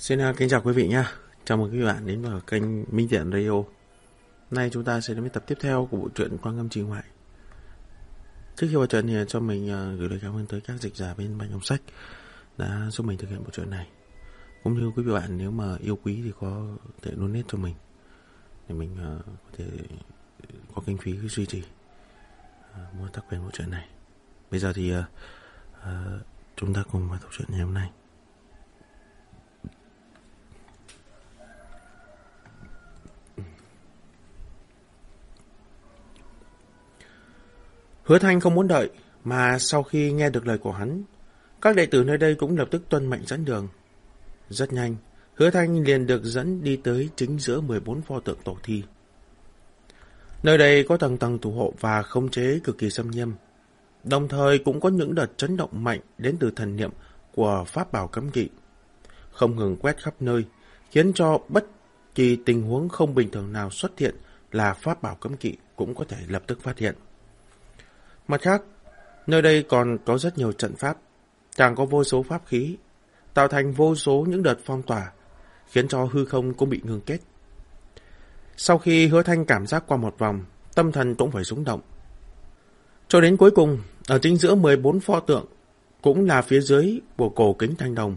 Xin à, kính chào quý vị nhé. Chào mừng quý bạn đến vào kênh Minh Tiện Radio. Nay chúng ta sẽ đến với tập tiếp theo của bộ truyện Quang Ngâm Trì Ngoại. Trước khi vào trận thì cho mình à, gửi lời cảm ơn tới các dịch giả bên Bạch Ông Sách đã giúp mình thực hiện bộ truyện này. Cũng như quý vị bạn nếu mà yêu quý thì có thể donate cho mình để mình à, có thể có kinh phí duy trì mua tác quyền bộ truyện này. Bây giờ thì chúng ta cùng vào tập truyện ngày hôm nay. Hứa Thanh không muốn đợi, mà sau khi nghe được lời của hắn, các đệ tử nơi đây cũng lập tức tuân mệnh dẫn đường. Rất nhanh, Hứa Thanh liền được dẫn đi tới chính giữa 14 pho tượng tổ thi. Nơi đây có tầng tầng thủ hộ và không chế cực kỳ xâm nghiêm. Đồng thời cũng có những đợt chấn động mạnh đến từ thần niệm của pháp bảo cấm kỵ. Không ngừng quét khắp nơi, khiến cho bất kỳ tình huống không bình thường nào xuất hiện là pháp bảo cấm kỵ cũng có thể lập tức phát hiện. Mặt khác, nơi đây còn có rất nhiều trận pháp, càng có vô số pháp khí, tạo thành vô số những đợt phong tỏa, khiến cho hư không cũng bị ngưng kết. Sau khi hứa thanh cảm giác qua một vòng, tâm thần cũng phải rúng động. Cho đến cuối cùng, ở chính giữa 14 pho tượng, cũng là phía dưới của cổ kính thanh đồng.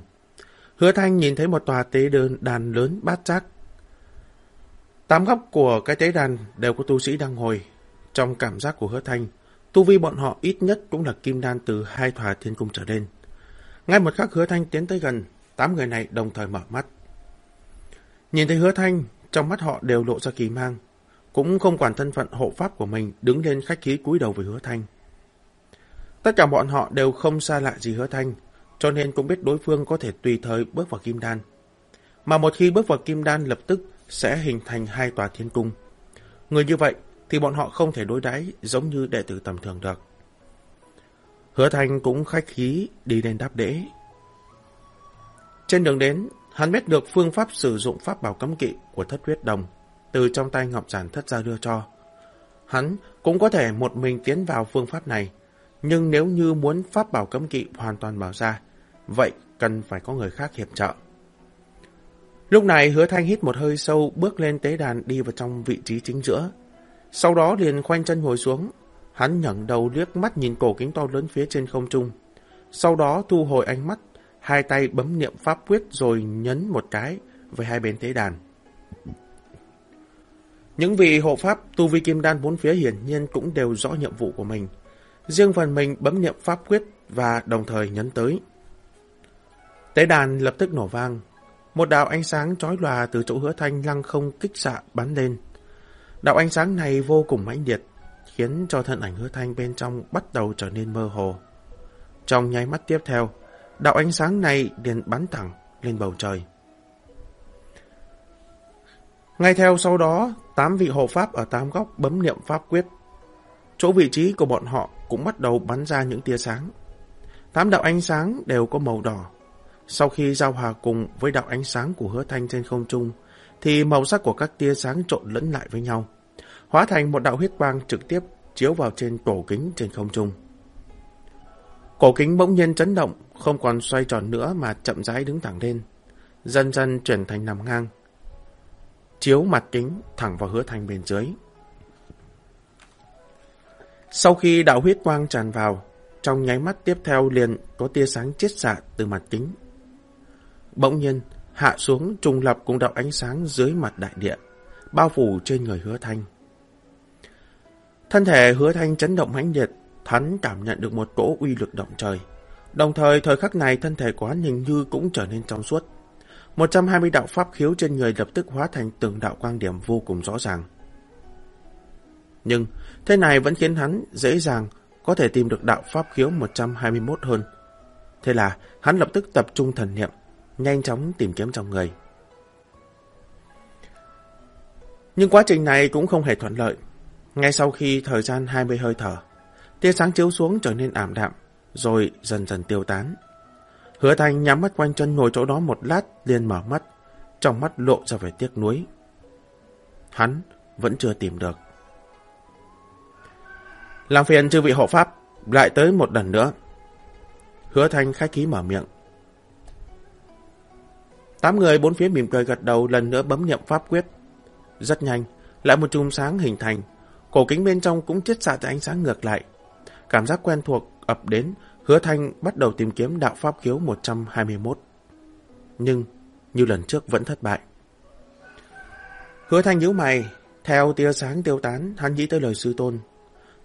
Hứa thanh nhìn thấy một tòa tế đơn đàn lớn bát giác. Tám góc của cái tế đàn đều có tu sĩ đang ngồi. Trong cảm giác của hứa thanh, Tu vi bọn họ ít nhất cũng là kim đan từ hai tòa thiên cung trở lên. Ngay một khắc hứa thanh tiến tới gần, tám người này đồng thời mở mắt. Nhìn thấy hứa thanh, trong mắt họ đều lộ ra kỳ mang. Cũng không quản thân phận hộ pháp của mình đứng lên khách khí cúi đầu với hứa thanh. Tất cả bọn họ đều không xa lạ gì hứa thanh, cho nên cũng biết đối phương có thể tùy thời bước vào kim đan. Mà một khi bước vào kim đan lập tức sẽ hình thành hai tòa thiên cung. Người như vậy thì bọn họ không thể đối đãi giống như đệ tử tầm thường được. Hứa Thanh cũng khách khí đi lên đáp đễ. Trên đường đến, hắn biết được phương pháp sử dụng pháp bảo cấm kỵ của thất huyết đồng từ trong tay Ngọc Giản thất ra đưa cho. Hắn cũng có thể một mình tiến vào phương pháp này, nhưng nếu như muốn pháp bảo cấm kỵ hoàn toàn mở ra, vậy cần phải có người khác hiệp trợ. Lúc này hứa thanh hít một hơi sâu bước lên tế đàn đi vào trong vị trí chính giữa, sau đó liền khoanh chân ngồi xuống. Hắn nhẫn đầu liếc mắt nhìn cổ kính to lớn phía trên không trung. Sau đó thu hồi ánh mắt, hai tay bấm niệm pháp quyết rồi nhấn một cái về hai bên tế đàn. Những vị hộ pháp tu vi kim đan bốn phía hiển nhiên cũng đều rõ nhiệm vụ của mình. Riêng phần mình bấm niệm pháp quyết và đồng thời nhấn tới. Tế đàn lập tức nổ vang. Một đạo ánh sáng chói lòa từ chỗ hứa thanh lăng không kích xạ bắn lên. Đạo ánh sáng này vô cùng mãnh liệt, khiến cho thân ảnh hứa thanh bên trong bắt đầu trở nên mơ hồ. Trong nháy mắt tiếp theo, đạo ánh sáng này liền bắn thẳng lên bầu trời. Ngay theo sau đó, tám vị hộ pháp ở tám góc bấm niệm pháp quyết. Chỗ vị trí của bọn họ cũng bắt đầu bắn ra những tia sáng. Tám đạo ánh sáng đều có màu đỏ. Sau khi giao hòa cùng với đạo ánh sáng của hứa thanh trên không trung, thì màu sắc của các tia sáng trộn lẫn lại với nhau, hóa thành một đạo huyết quang trực tiếp chiếu vào trên cổ kính trên không trung. Cổ kính bỗng nhiên chấn động, không còn xoay tròn nữa mà chậm rãi đứng thẳng lên, dần dần chuyển thành nằm ngang, chiếu mặt kính thẳng vào hứa thành bên dưới. Sau khi đạo huyết quang tràn vào, trong nháy mắt tiếp theo liền có tia sáng chiết xạ từ mặt kính. Bỗng nhiên, hạ xuống trùng lập cùng đạo ánh sáng dưới mặt đại địa, bao phủ trên người hứa thanh. Thân thể hứa thanh chấn động mãnh liệt, hắn cảm nhận được một cỗ uy lực động trời. Đồng thời thời khắc này thân thể của hắn hình như cũng trở nên trong suốt. 120 đạo pháp khiếu trên người lập tức hóa thành từng đạo quang điểm vô cùng rõ ràng. Nhưng thế này vẫn khiến hắn dễ dàng có thể tìm được đạo pháp khiếu 121 hơn. Thế là hắn lập tức tập trung thần niệm, nhanh chóng tìm kiếm trong người. Nhưng quá trình này cũng không hề thuận lợi. Ngay sau khi thời gian 20 hơi thở, tia sáng chiếu xuống trở nên ảm đạm, rồi dần dần tiêu tán. Hứa Thành nhắm mắt quanh chân ngồi chỗ đó một lát liền mở mắt, trong mắt lộ ra vẻ tiếc nuối. Hắn vẫn chưa tìm được. Làm phiền chư vị hộ pháp, lại tới một lần nữa. Hứa Thanh khách khí mở miệng. Tám người bốn phía mỉm cười gật đầu lần nữa bấm nhậm pháp quyết. Rất nhanh, lại một chùm sáng hình thành. Cổ kính bên trong cũng chết xạ ánh sáng ngược lại. Cảm giác quen thuộc ập đến, hứa thanh bắt đầu tìm kiếm đạo pháp khiếu 121. Nhưng, như lần trước vẫn thất bại. Hứa thanh nhíu mày, theo tia sáng tiêu tán, hắn nghĩ tới lời sư tôn.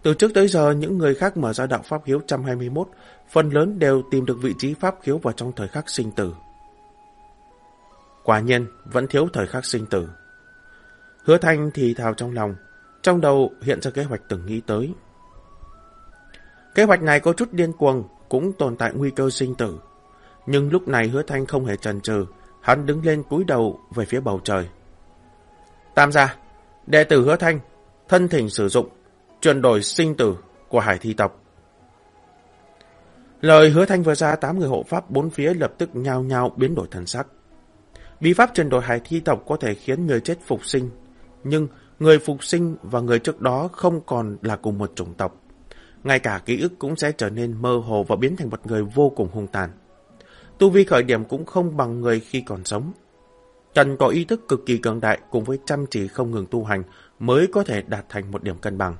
Từ trước tới giờ, những người khác mở ra đạo pháp khiếu 121, phần lớn đều tìm được vị trí pháp khiếu vào trong thời khắc sinh tử. Quả nhiên, vẫn thiếu thời khắc sinh tử. Hứa thanh thì thào trong lòng, trong đầu hiện ra kế hoạch từng nghĩ tới. Kế hoạch này có chút điên cuồng, cũng tồn tại nguy cơ sinh tử. Nhưng lúc này hứa thanh không hề chần chừ, hắn đứng lên cúi đầu về phía bầu trời. Tam gia, đệ tử hứa thanh, thân thỉnh sử dụng, chuyển đổi sinh tử của hải thi tộc. Lời hứa thanh vừa ra, tám người hộ pháp bốn phía lập tức nhao nhao biến đổi thần sắc. Bí pháp chuyển đổi hải thi tộc có thể khiến người chết phục sinh, nhưng người phục sinh và người trước đó không còn là cùng một chủng tộc. Ngay cả ký ức cũng sẽ trở nên mơ hồ và biến thành một người vô cùng hung tàn. Tu vi khởi điểm cũng không bằng người khi còn sống. Cần có ý thức cực kỳ cường đại cùng với chăm chỉ không ngừng tu hành mới có thể đạt thành một điểm cân bằng.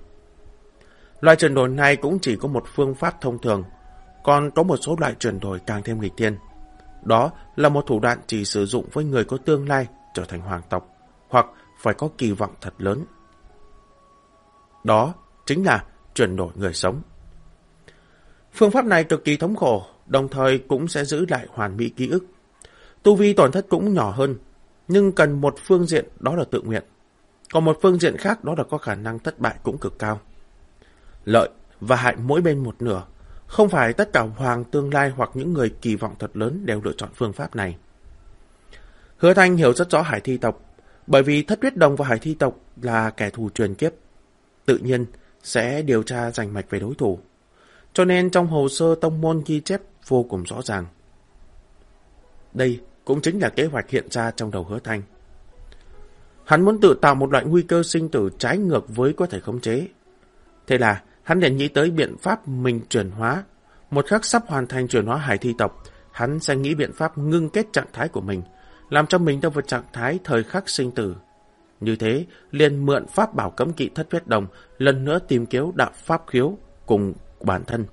Loại chuyển đổi này cũng chỉ có một phương pháp thông thường, còn có một số loại chuyển đổi càng thêm nghịch thiên. Đó là một thủ đoạn chỉ sử dụng với người có tương lai trở thành hoàng tộc, hoặc phải có kỳ vọng thật lớn. Đó chính là chuyển đổi người sống. Phương pháp này cực kỳ thống khổ, đồng thời cũng sẽ giữ lại hoàn mỹ ký ức. Tu vi tổn thất cũng nhỏ hơn, nhưng cần một phương diện đó là tự nguyện. Còn một phương diện khác đó là có khả năng thất bại cũng cực cao. Lợi và hại mỗi bên một nửa, không phải tất cả hoàng tương lai hoặc những người kỳ vọng thật lớn đều lựa chọn phương pháp này. Hứa Thanh hiểu rất rõ hải thi tộc, bởi vì thất huyết đồng và hải thi tộc là kẻ thù truyền kiếp. Tự nhiên sẽ điều tra giành mạch về đối thủ. Cho nên trong hồ sơ tông môn ghi chép vô cùng rõ ràng. Đây cũng chính là kế hoạch hiện ra trong đầu hứa thanh. Hắn muốn tự tạo một loại nguy cơ sinh tử trái ngược với có thể khống chế. Thế là hắn liền nghĩ tới biện pháp mình chuyển hóa. Một khắc sắp hoàn thành chuyển hóa hải thi tộc, hắn sẽ nghĩ biện pháp ngưng kết trạng thái của mình, làm cho mình trong một trạng thái thời khắc sinh tử. Như thế, liền mượn pháp bảo cấm kỵ thất huyết đồng, lần nữa tìm kiếm đạo pháp khiếu cùng bản thân.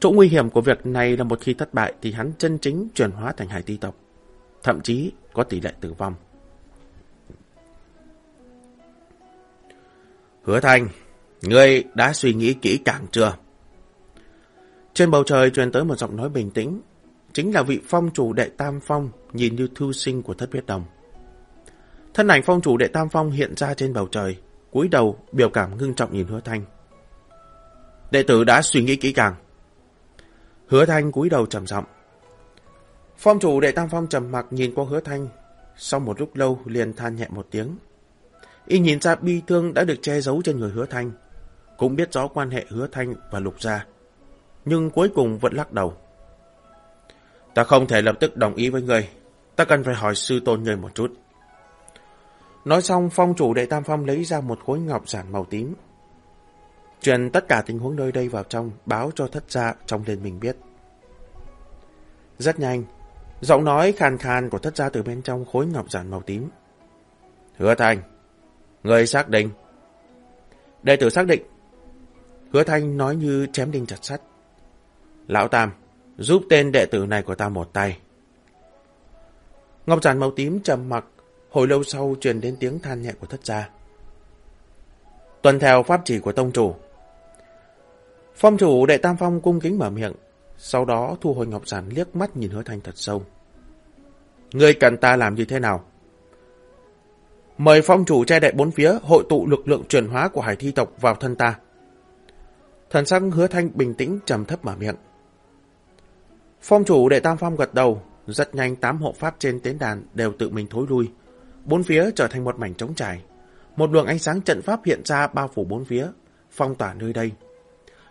Chỗ nguy hiểm của việc này là một khi thất bại thì hắn chân chính chuyển hóa thành hải ti tộc, thậm chí có tỷ lệ tử vong. Hứa Thành, ngươi đã suy nghĩ kỹ càng chưa? Trên bầu trời truyền tới một giọng nói bình tĩnh, chính là vị phong chủ đệ Tam Phong nhìn như thư sinh của thất huyết đồng. Thân ảnh phong chủ đệ Tam Phong hiện ra trên bầu trời, cúi đầu biểu cảm ngưng trọng nhìn Hứa Thanh. Đệ tử đã suy nghĩ kỹ càng. Hứa Thanh cúi đầu trầm giọng. Phong chủ đệ Tam Phong trầm mặc nhìn qua Hứa Thanh, sau một lúc lâu liền than nhẹ một tiếng. Y nhìn ra bi thương đã được che giấu trên người Hứa Thanh, cũng biết rõ quan hệ Hứa Thanh và Lục Gia, nhưng cuối cùng vẫn lắc đầu. Ta không thể lập tức đồng ý với ngươi ta cần phải hỏi sư tôn ngươi một chút. Nói xong, phong chủ đệ Tam Phong lấy ra một khối ngọc giản màu tím. Truyền tất cả tình huống nơi đây vào trong, báo cho thất gia trong liên mình biết. Rất nhanh, giọng nói khàn khàn của thất gia từ bên trong khối ngọc giản màu tím. Hứa Thanh, người xác định. Đệ tử xác định. Hứa Thanh nói như chém đinh chặt sắt. Lão Tam, giúp tên đệ tử này của ta một tay. Ngọc giản màu tím trầm mặc Hồi lâu sau truyền đến tiếng than nhẹ của thất gia. Tuần theo pháp chỉ của tông chủ. Phong chủ đệ tam phong cung kính mở miệng, sau đó thu hồi ngọc giản liếc mắt nhìn hứa thanh thật sâu. Ngươi cần ta làm như thế nào? Mời phong chủ che đệ bốn phía hội tụ lực lượng chuyển hóa của hải thi tộc vào thân ta. Thần sắc hứa thanh bình tĩnh trầm thấp mở miệng. Phong chủ đệ tam phong gật đầu, rất nhanh tám hộ pháp trên tiến đàn đều tự mình thối lui, Bốn phía trở thành một mảnh trống trải. Một luồng ánh sáng trận pháp hiện ra bao phủ bốn phía, phong tỏa nơi đây.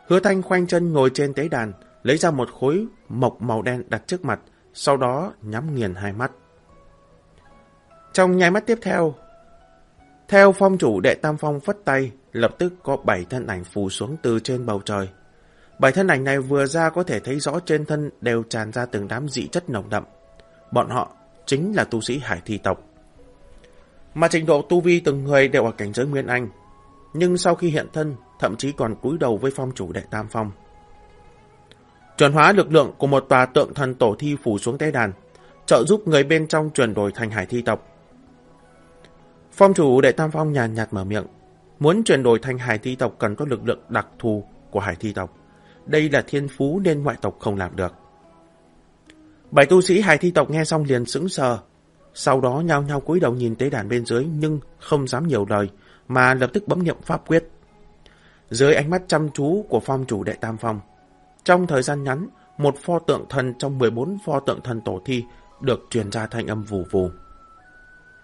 Hứa Thanh khoanh chân ngồi trên tế đàn, lấy ra một khối mộc màu đen đặt trước mặt, sau đó nhắm nghiền hai mắt. Trong nháy mắt tiếp theo, theo phong chủ đệ Tam Phong phất tay, lập tức có bảy thân ảnh phù xuống từ trên bầu trời. Bảy thân ảnh này vừa ra có thể thấy rõ trên thân đều tràn ra từng đám dị chất nồng đậm. Bọn họ chính là tu sĩ hải thi tộc. Mà trình độ tu vi từng người đều ở cảnh giới Nguyên Anh, nhưng sau khi hiện thân, thậm chí còn cúi đầu với phong chủ đệ Tam Phong. Chuyển hóa lực lượng của một tòa tượng thần tổ thi phủ xuống tế đàn, trợ giúp người bên trong chuyển đổi thành hải thi tộc. Phong chủ đệ Tam Phong nhàn nhạt mở miệng, muốn chuyển đổi thành hải thi tộc cần có lực lượng đặc thù của hải thi tộc. Đây là thiên phú nên ngoại tộc không làm được. Bảy tu sĩ hải thi tộc nghe xong liền sững sờ, sau đó nhao nhao cúi đầu nhìn tế đàn bên dưới nhưng không dám nhiều lời, mà lập tức bấm niệm pháp quyết. Dưới ánh mắt chăm chú của phong chủ đệ Tam Phong, trong thời gian ngắn, một pho tượng thần trong 14 pho tượng thần tổ thi được truyền ra thành âm vù vù.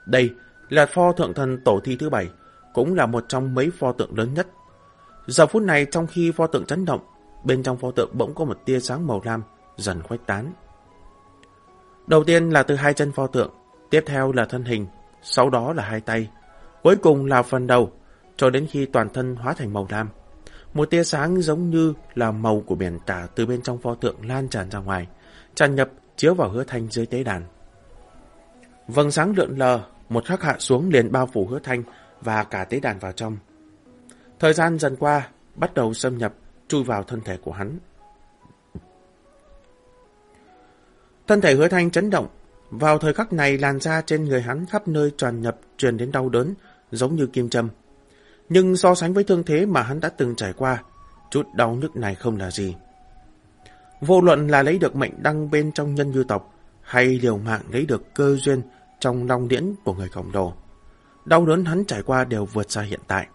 Đây là pho tượng thần tổ thi thứ bảy, cũng là một trong mấy pho tượng lớn nhất. Giờ phút này trong khi pho tượng chấn động, bên trong pho tượng bỗng có một tia sáng màu lam dần khuếch tán. Đầu tiên là từ hai chân pho tượng, tiếp theo là thân hình, sau đó là hai tay, cuối cùng là phần đầu, cho đến khi toàn thân hóa thành màu lam. Một tia sáng giống như là màu của biển cả từ bên trong pho tượng lan tràn ra ngoài, tràn nhập chiếu vào hứa thanh dưới tế đàn. Vầng sáng lượn lờ, một khắc hạ xuống liền bao phủ hứa thanh và cả tế đàn vào trong. Thời gian dần qua, bắt đầu xâm nhập, chui vào thân thể của hắn. Thân thể hứa thanh chấn động. Vào thời khắc này, làn da trên người hắn khắp nơi tràn nhập, truyền đến đau đớn, giống như kim châm. Nhưng so sánh với thương thế mà hắn đã từng trải qua, chút đau nhức này không là gì. Vô luận là lấy được mệnh đăng bên trong nhân dư tộc, hay liều mạng lấy được cơ duyên trong long điển của người khổng đồ. Đau đớn hắn trải qua đều vượt xa hiện tại.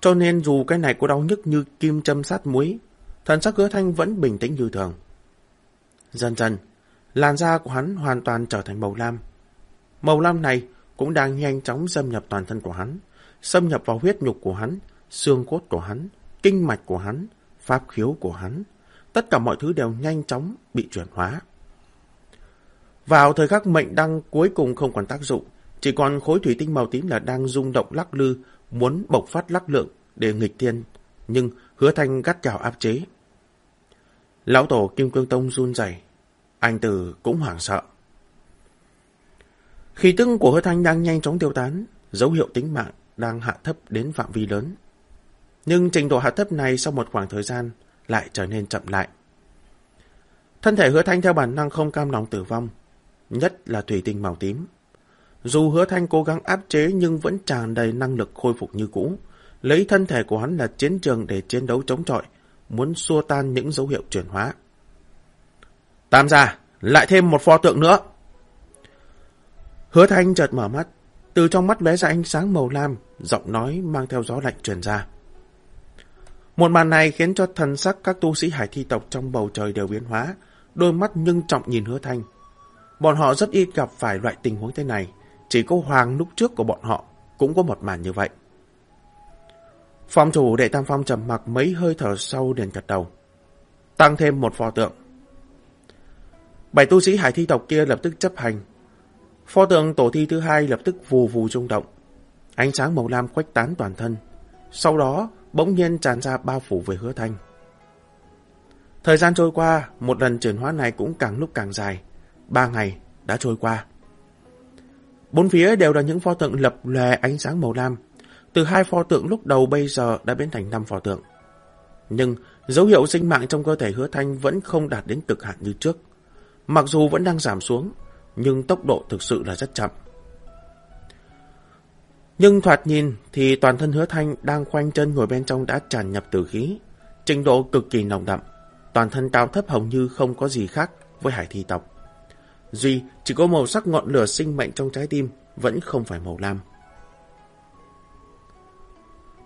Cho nên dù cái này có đau nhức như kim châm sát muối, thần sắc hứa thanh vẫn bình tĩnh như thường. Dần dần, làn da của hắn hoàn toàn trở thành màu lam. Màu lam này cũng đang nhanh chóng xâm nhập toàn thân của hắn, xâm nhập vào huyết nhục của hắn, xương cốt của hắn, kinh mạch của hắn, pháp khiếu của hắn. Tất cả mọi thứ đều nhanh chóng bị chuyển hóa. Vào thời khắc mệnh đăng cuối cùng không còn tác dụng, chỉ còn khối thủy tinh màu tím là đang rung động lắc lư, muốn bộc phát lắc lượng để nghịch thiên, nhưng hứa thanh gắt chào áp chế. Lão tổ Kim Cương Tông run rẩy, anh Từ cũng hoảng sợ. Khí tức của hứa thanh đang nhanh chóng tiêu tán, dấu hiệu tính mạng đang hạ thấp đến phạm vi lớn. Nhưng trình độ hạ thấp này sau một khoảng thời gian lại trở nên chậm lại. Thân thể hứa thanh theo bản năng không cam lòng tử vong, nhất là thủy tinh màu tím. Dù hứa thanh cố gắng áp chế nhưng vẫn tràn đầy năng lực khôi phục như cũ, lấy thân thể của hắn là chiến trường để chiến đấu chống chọi, muốn xua tan những dấu hiệu chuyển hóa. Tam gia, lại thêm một pho tượng nữa. Hứa thanh chợt mở mắt, từ trong mắt bé ra ánh sáng màu lam, giọng nói mang theo gió lạnh truyền ra. Một màn này khiến cho thần sắc các tu sĩ hải thi tộc trong bầu trời đều biến hóa, đôi mắt nhưng trọng nhìn hứa thanh. Bọn họ rất ít gặp phải loại tình huống thế này, chỉ có hoàng lúc trước của bọn họ cũng có một màn như vậy. Phòng chủ đệ tam phong trầm mặc mấy hơi thở sau liền gật đầu. Tăng thêm một pho tượng. Bảy tu sĩ hải thi tộc kia lập tức chấp hành. Pho tượng tổ thi thứ hai lập tức vù vù rung động. Ánh sáng màu lam khuếch tán toàn thân. Sau đó, bỗng nhiên tràn ra bao phủ về hứa thanh. Thời gian trôi qua, một lần chuyển hóa này cũng càng lúc càng dài. Ba ngày đã trôi qua. Bốn phía đều là những pho tượng lập lòe ánh sáng màu lam. Từ hai pho tượng lúc đầu bây giờ đã biến thành năm pho tượng. Nhưng dấu hiệu sinh mạng trong cơ thể hứa thanh vẫn không đạt đến cực hạn như trước. Mặc dù vẫn đang giảm xuống, nhưng tốc độ thực sự là rất chậm. Nhưng thoạt nhìn thì toàn thân hứa thanh đang khoanh chân ngồi bên trong đã tràn nhập tử khí. Trình độ cực kỳ nồng đậm. Toàn thân cao thấp hầu như không có gì khác với hải thi tộc. Duy chỉ có màu sắc ngọn lửa sinh mệnh trong trái tim, vẫn không phải màu lam.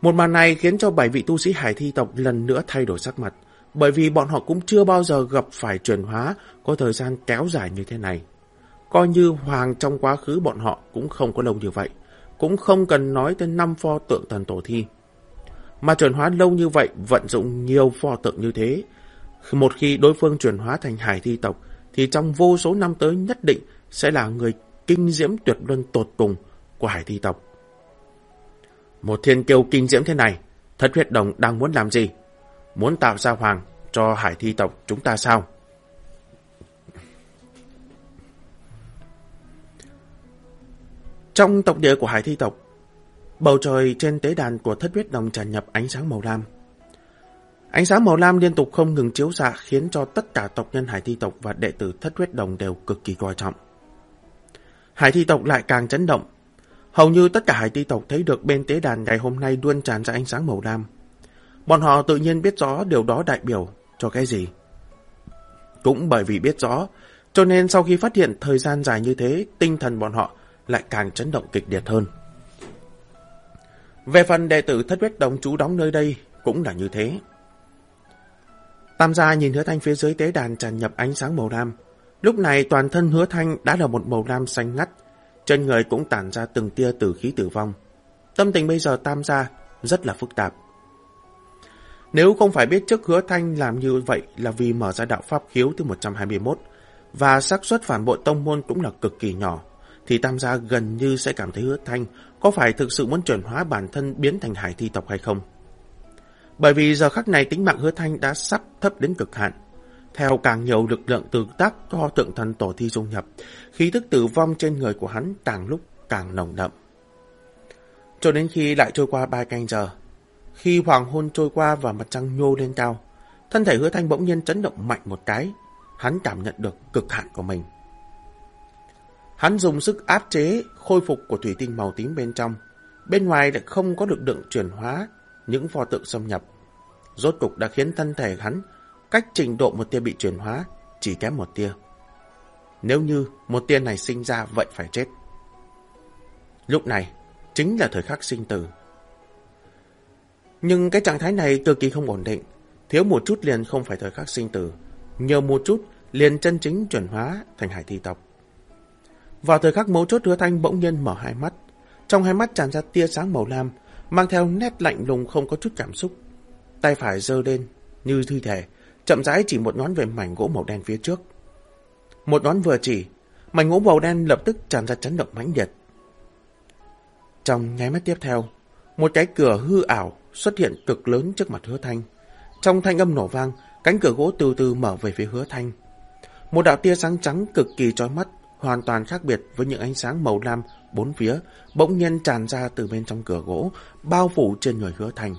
Một màn này khiến cho bảy vị tu sĩ hải thi tộc lần nữa thay đổi sắc mặt, bởi vì bọn họ cũng chưa bao giờ gặp phải chuyển hóa có thời gian kéo dài như thế này. Coi như hoàng trong quá khứ bọn họ cũng không có lâu như vậy, cũng không cần nói tới năm pho tượng thần tổ thi. Mà chuyển hóa lâu như vậy, vận dụng nhiều pho tượng như thế, một khi đối phương chuyển hóa thành hải thi tộc, thì trong vô số năm tới nhất định sẽ là người kinh diễm tuyệt luân tột cùng của hải thi tộc. Một thiên kiêu kinh diễm thế này, thất huyết đồng đang muốn làm gì? Muốn tạo ra hoàng cho hải thi tộc chúng ta sao? Trong tộc địa của hải thi tộc, bầu trời trên tế đàn của thất huyết đồng tràn nhập ánh sáng màu lam. Ánh sáng màu lam liên tục không ngừng chiếu xạ khiến cho tất cả tộc nhân hải thi tộc và đệ tử thất huyết đồng đều cực kỳ coi trọng. Hải thi tộc lại càng chấn động. Hầu như tất cả hải thi tộc thấy được bên tế đàn ngày hôm nay luôn tràn ra ánh sáng màu lam. Bọn họ tự nhiên biết rõ điều đó đại biểu cho cái gì. Cũng bởi vì biết rõ, cho nên sau khi phát hiện thời gian dài như thế, tinh thần bọn họ lại càng chấn động kịch liệt hơn. Về phần đệ tử thất huyết đồng trú đóng nơi đây cũng là như thế. Tam gia nhìn hứa thanh phía dưới tế đàn tràn nhập ánh sáng màu lam. Lúc này toàn thân hứa thanh đã là một màu lam xanh ngắt, trên người cũng tản ra từng tia tử khí tử vong. Tâm tình bây giờ tam gia rất là phức tạp. Nếu không phải biết trước hứa thanh làm như vậy là vì mở ra đạo pháp khiếu thứ 121 và xác suất phản bội tông môn cũng là cực kỳ nhỏ, thì tam gia gần như sẽ cảm thấy hứa thanh có phải thực sự muốn chuyển hóa bản thân biến thành hải thi tộc hay không. Bởi vì giờ khắc này tính mạng hứa thanh đã sắp thấp đến cực hạn. Theo càng nhiều lực lượng tương tác do tượng thần tổ thi dung nhập, khí thức tử vong trên người của hắn càng lúc càng nồng đậm. Cho đến khi lại trôi qua ba canh giờ, khi hoàng hôn trôi qua và mặt trăng nhô lên cao, thân thể hứa thanh bỗng nhiên chấn động mạnh một cái, hắn cảm nhận được cực hạn của mình. Hắn dùng sức áp chế khôi phục của thủy tinh màu tím bên trong, bên ngoài lại không có lực lượng chuyển hóa những pho tượng xâm nhập. Rốt cục đã khiến thân thể hắn cách trình độ một tia bị chuyển hóa chỉ kém một tia. Nếu như một tia này sinh ra vậy phải chết. Lúc này chính là thời khắc sinh tử. Nhưng cái trạng thái này cực kỳ không ổn định. Thiếu một chút liền không phải thời khắc sinh tử. Nhiều một chút liền chân chính chuyển hóa thành hải thi tộc. Vào thời khắc mấu chốt hứa thanh bỗng nhiên mở hai mắt. Trong hai mắt tràn ra tia sáng màu lam, mang theo nét lạnh lùng không có chút cảm xúc. Tay phải giơ lên, như thi thể, chậm rãi chỉ một ngón về mảnh gỗ màu đen phía trước. Một ngón vừa chỉ, mảnh gỗ màu đen lập tức tràn ra chấn động mãnh liệt. Trong nháy mắt tiếp theo, một cái cửa hư ảo xuất hiện cực lớn trước mặt hứa thanh. Trong thanh âm nổ vang, cánh cửa gỗ từ từ mở về phía hứa thanh. Một đạo tia sáng trắng cực kỳ chói mắt, hoàn toàn khác biệt với những ánh sáng màu lam bốn phía, bỗng nhiên tràn ra từ bên trong cửa gỗ, bao phủ trên người hứa thành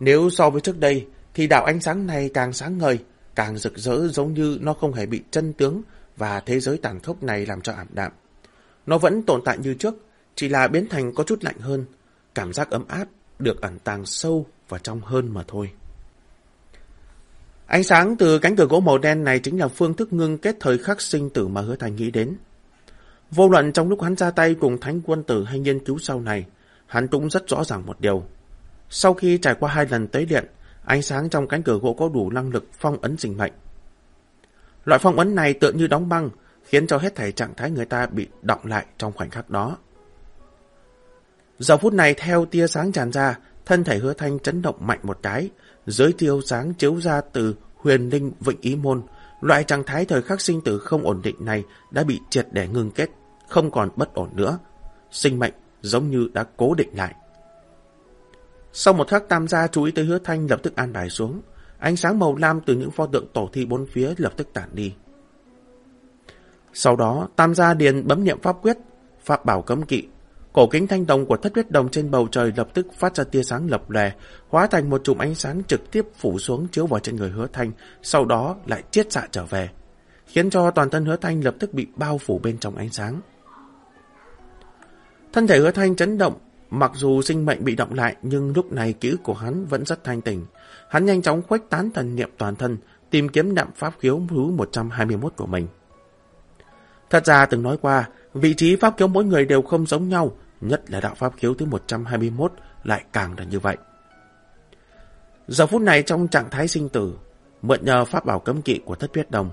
Nếu so với trước đây, thì đạo ánh sáng này càng sáng ngời, càng rực rỡ giống như nó không hề bị chân tướng và thế giới tàn khốc này làm cho ảm đạm. Nó vẫn tồn tại như trước, chỉ là biến thành có chút lạnh hơn, cảm giác ấm áp được ẩn tàng sâu và trong hơn mà thôi. Ánh sáng từ cánh cửa gỗ màu đen này chính là phương thức ngưng kết thời khắc sinh tử mà hứa thành nghĩ đến. Vô luận trong lúc hắn ra tay cùng thánh quân tử hay nghiên cứu sau này, hắn cũng rất rõ ràng một điều. Sau khi trải qua hai lần tế điện, ánh sáng trong cánh cửa gỗ có đủ năng lực phong ấn sinh mệnh. Loại phong ấn này tựa như đóng băng, khiến cho hết thảy trạng thái người ta bị động lại trong khoảnh khắc đó. Giờ phút này theo tia sáng tràn ra, thân thể hứa thanh chấn động mạnh một cái, giới tiêu sáng chiếu ra từ huyền linh vịnh ý môn, loại trạng thái thời khắc sinh tử không ổn định này đã bị triệt để ngưng kết, không còn bất ổn nữa. Sinh mệnh giống như đã cố định lại. Sau một khắc tam gia chú ý tới hứa thanh lập tức an bài xuống, ánh sáng màu lam từ những pho tượng tổ thi bốn phía lập tức tản đi. Sau đó, tam gia điền bấm niệm pháp quyết, pháp bảo cấm kỵ, Cổ kính thanh đồng của thất huyết đồng trên bầu trời lập tức phát ra tia sáng lập lè, hóa thành một chùm ánh sáng trực tiếp phủ xuống chiếu vào trên người hứa thanh, sau đó lại chiết xạ trở về, khiến cho toàn thân hứa thanh lập tức bị bao phủ bên trong ánh sáng. Thân thể hứa thanh chấn động, mặc dù sinh mệnh bị động lại nhưng lúc này ký của hắn vẫn rất thanh tỉnh. Hắn nhanh chóng khuếch tán thần niệm toàn thân, tìm kiếm đạm pháp khiếu thứ 121 của mình. Thật ra từng nói qua, vị trí pháp khiếu mỗi người đều không giống nhau, nhất là đạo pháp khiếu thứ 121 lại càng là như vậy. Giờ phút này trong trạng thái sinh tử, mượn nhờ pháp bảo cấm kỵ của thất huyết đồng,